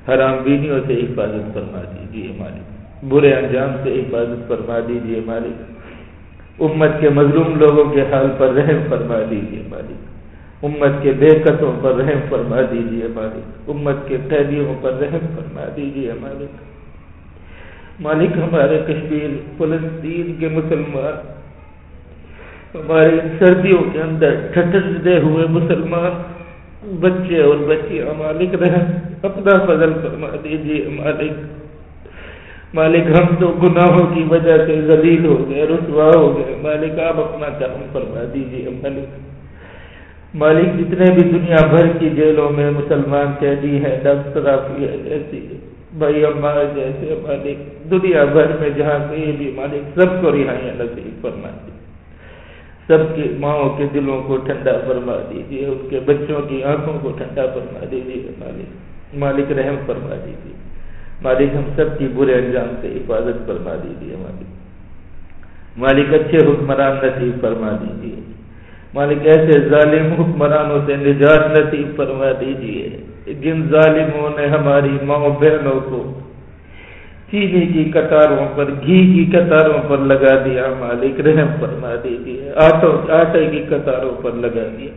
Speaker 2: حرام بینیوں سے حفاظت فرما دیجیے مالک۔ برے انجام سے حفاظت فرما دیجیے مالک۔ امت کے مظلوم لوگوں کے حال پر رحم فرما دیجیے مالک۔ امت کے بے قطوں پر رحم فرما دیجیے مالک۔ امت کے قیدیوں پر رحم فرما دیجیے مالک۔ مالک ہمارے کشمیر، فلسطین کے مسلمان، ہمارے سردیوں کے اندر ٹھٹرتے ہوئے مسلمان، بچے اور بچیاں مالک رحم اپنا فضل فرما دیجیے مالک مالک، ہم تو گناہوں کی وجہ سے ذلیل ہو گئے، رسوا ہو گئے۔ مالک، آپ اپنا کرم فرما دیجیے مالک مالک، جتنے بھی دنیا بھر کی جیلوں میں مسلمان قیدی ہیں، ڈاکٹر جیسی بھائی امار جیسے مالک، دنیا بھر میں جہاں کہیں بھی مالک، سب کو رہائی نصیب فرما دی سب کی ماؤں کے دلوں کو ٹھنڈا فرما دیجیے، ان کے بچوں کی آنکھوں کو ٹھنڈا فرما دیجیے، مالک۔ مالک رحم فرما دیجیے۔ مالک، ہم سب کی برے انجام سے حفاظت فرما دیجیے، مالک۔ مالک، اچھے حکمران نصیب فرما دیجیے۔ مالک، ایسے ظالم حکمرانوں سے نجات نصیب فرما دیجیے۔ جن ظالموں نے ہماری ماں بہنوں کو چینی کی قطاروں پر، گھی کی قطاروں پر لگا دیا، مالک رحم فرما دیجیے آٹو، آٹے کی قطاروں پر لگا دیا۔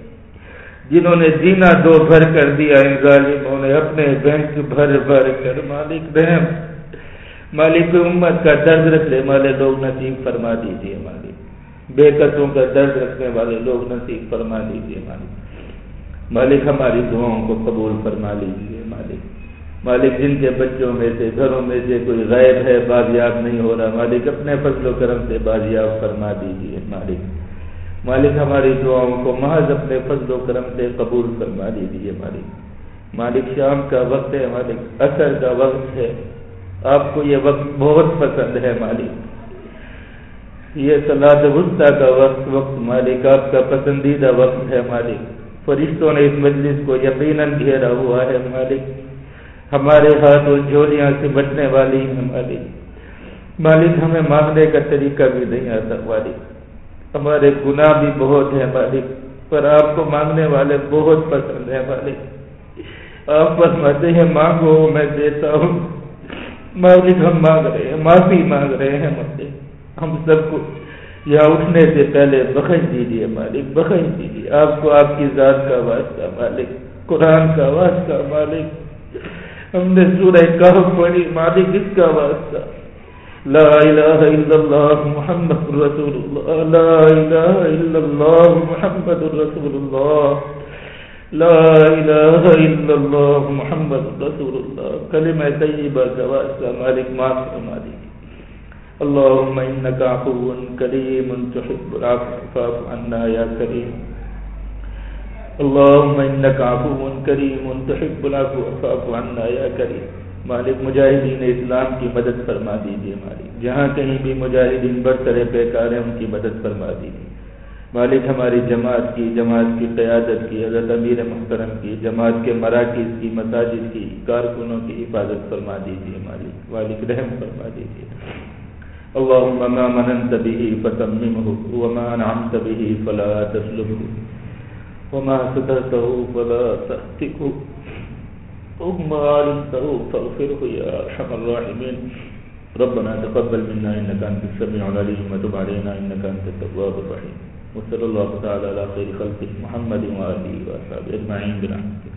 Speaker 2: جنہوں نے جینا دو بھر کر دیا، ان ظالموں نے اپنے بینک بھر بھر کر مالک رحم، مالک امت کا درد رکھ لے والے لوگ نصیب فرما دیجیے مالک۔ بے قطوں کا درد رکھنے والے لوگ نصیب فرما لیجیے مالک۔ مالک ہماری دعاؤں کو قبول فرما لیجیے مالک۔ مالک، جن کے بچوں میں سے، گھروں میں سے کوئی غائب ہے، بازیاب نہیں ہو رہا، مالک اپنے فضل و کرم سے بازیاب فرما دیجیے مالک۔ مالک ہماری دعاؤں کو محض اپنے فضل و کرم سے قبول فرما دیجیے مالک۔ مالک، شام کا وقت ہے، مالک۔ اثر کا وقت ہے۔ آپ کو یہ وقت بہت پسند ہے، مالک۔ یہ سلاد وسطی کا وقت وقت مالک، آپ کا پسندیدہ وقت ہے، مالک۔ فرشتوں نے اس مجلس کو یقیناً گھیرا ہوا ہے مالک۔ ہمارے ہاتھ اور جھولیاں سے بچنے والی ہیں مالک۔ مالک ہمیں مانگنے کا طریقہ بھی نہیں آتا مالک۔ ہمارے گناہ بھی بہت ہیں مالک، پر آپ کو مانگنے والے بہت پسند ہیں مالک۔ آپ فرماتے ہیں، مانگو، میں دیتا ہوں۔ مالک، ہم مانگ رہے ہیں، معافی مانگ رہے ہیں مالک۔ ہم سب کو یہاں اٹھنے سے پہلے بخش دیجیے مالک، بخش دیجیے آپ کو آپ کی ذات کا واسطہ مالک، قرآن کا واسطہ مالک۔ ہم نے سورہ کہف پڑھی، مالک اس کا واسطہ۔ لا إله إلا الله محمد رسول الله لا إله إلا الله محمد رسول الله لا إله إلا الله محمد رسول الله كلمة طيبة جواسة مالك معصر مالك اللهم إنك عفو كريم تحب العفو، فاعف عنا يا كريم. اللهم إنك عفو كريم تحب العفو، فاعف عنا يا كريم. مالک مجاہدین اسلام کی مدد فرما دیجیے مالک. جہاں کہیں بھی مجاہدین برسر بیکار ہیں، ان کی مدد فرما دیجیے مالک ہماری جماعت کی جماعت کی قیادت کی، حضرت امیر محترم کی، جماعت کے مراکز کی، مساجد کی، کارکنوں کی حفاظت فرما دیجیے مالک. مالک رحم فرما دیجیے اللهم ما مننت به فتممه، وما انعمت به فلا تسلبه وما سترته فلا تهتكه. ثم علمته فاغفره يا ارحم الراحمين. ربنا تقبل منا انك انت السميع العليم، وتب علينا انك انت التواب الرحيم. وصلى الله تعالى على خير خلقه محمد واله وصحبه اجمعين برحمته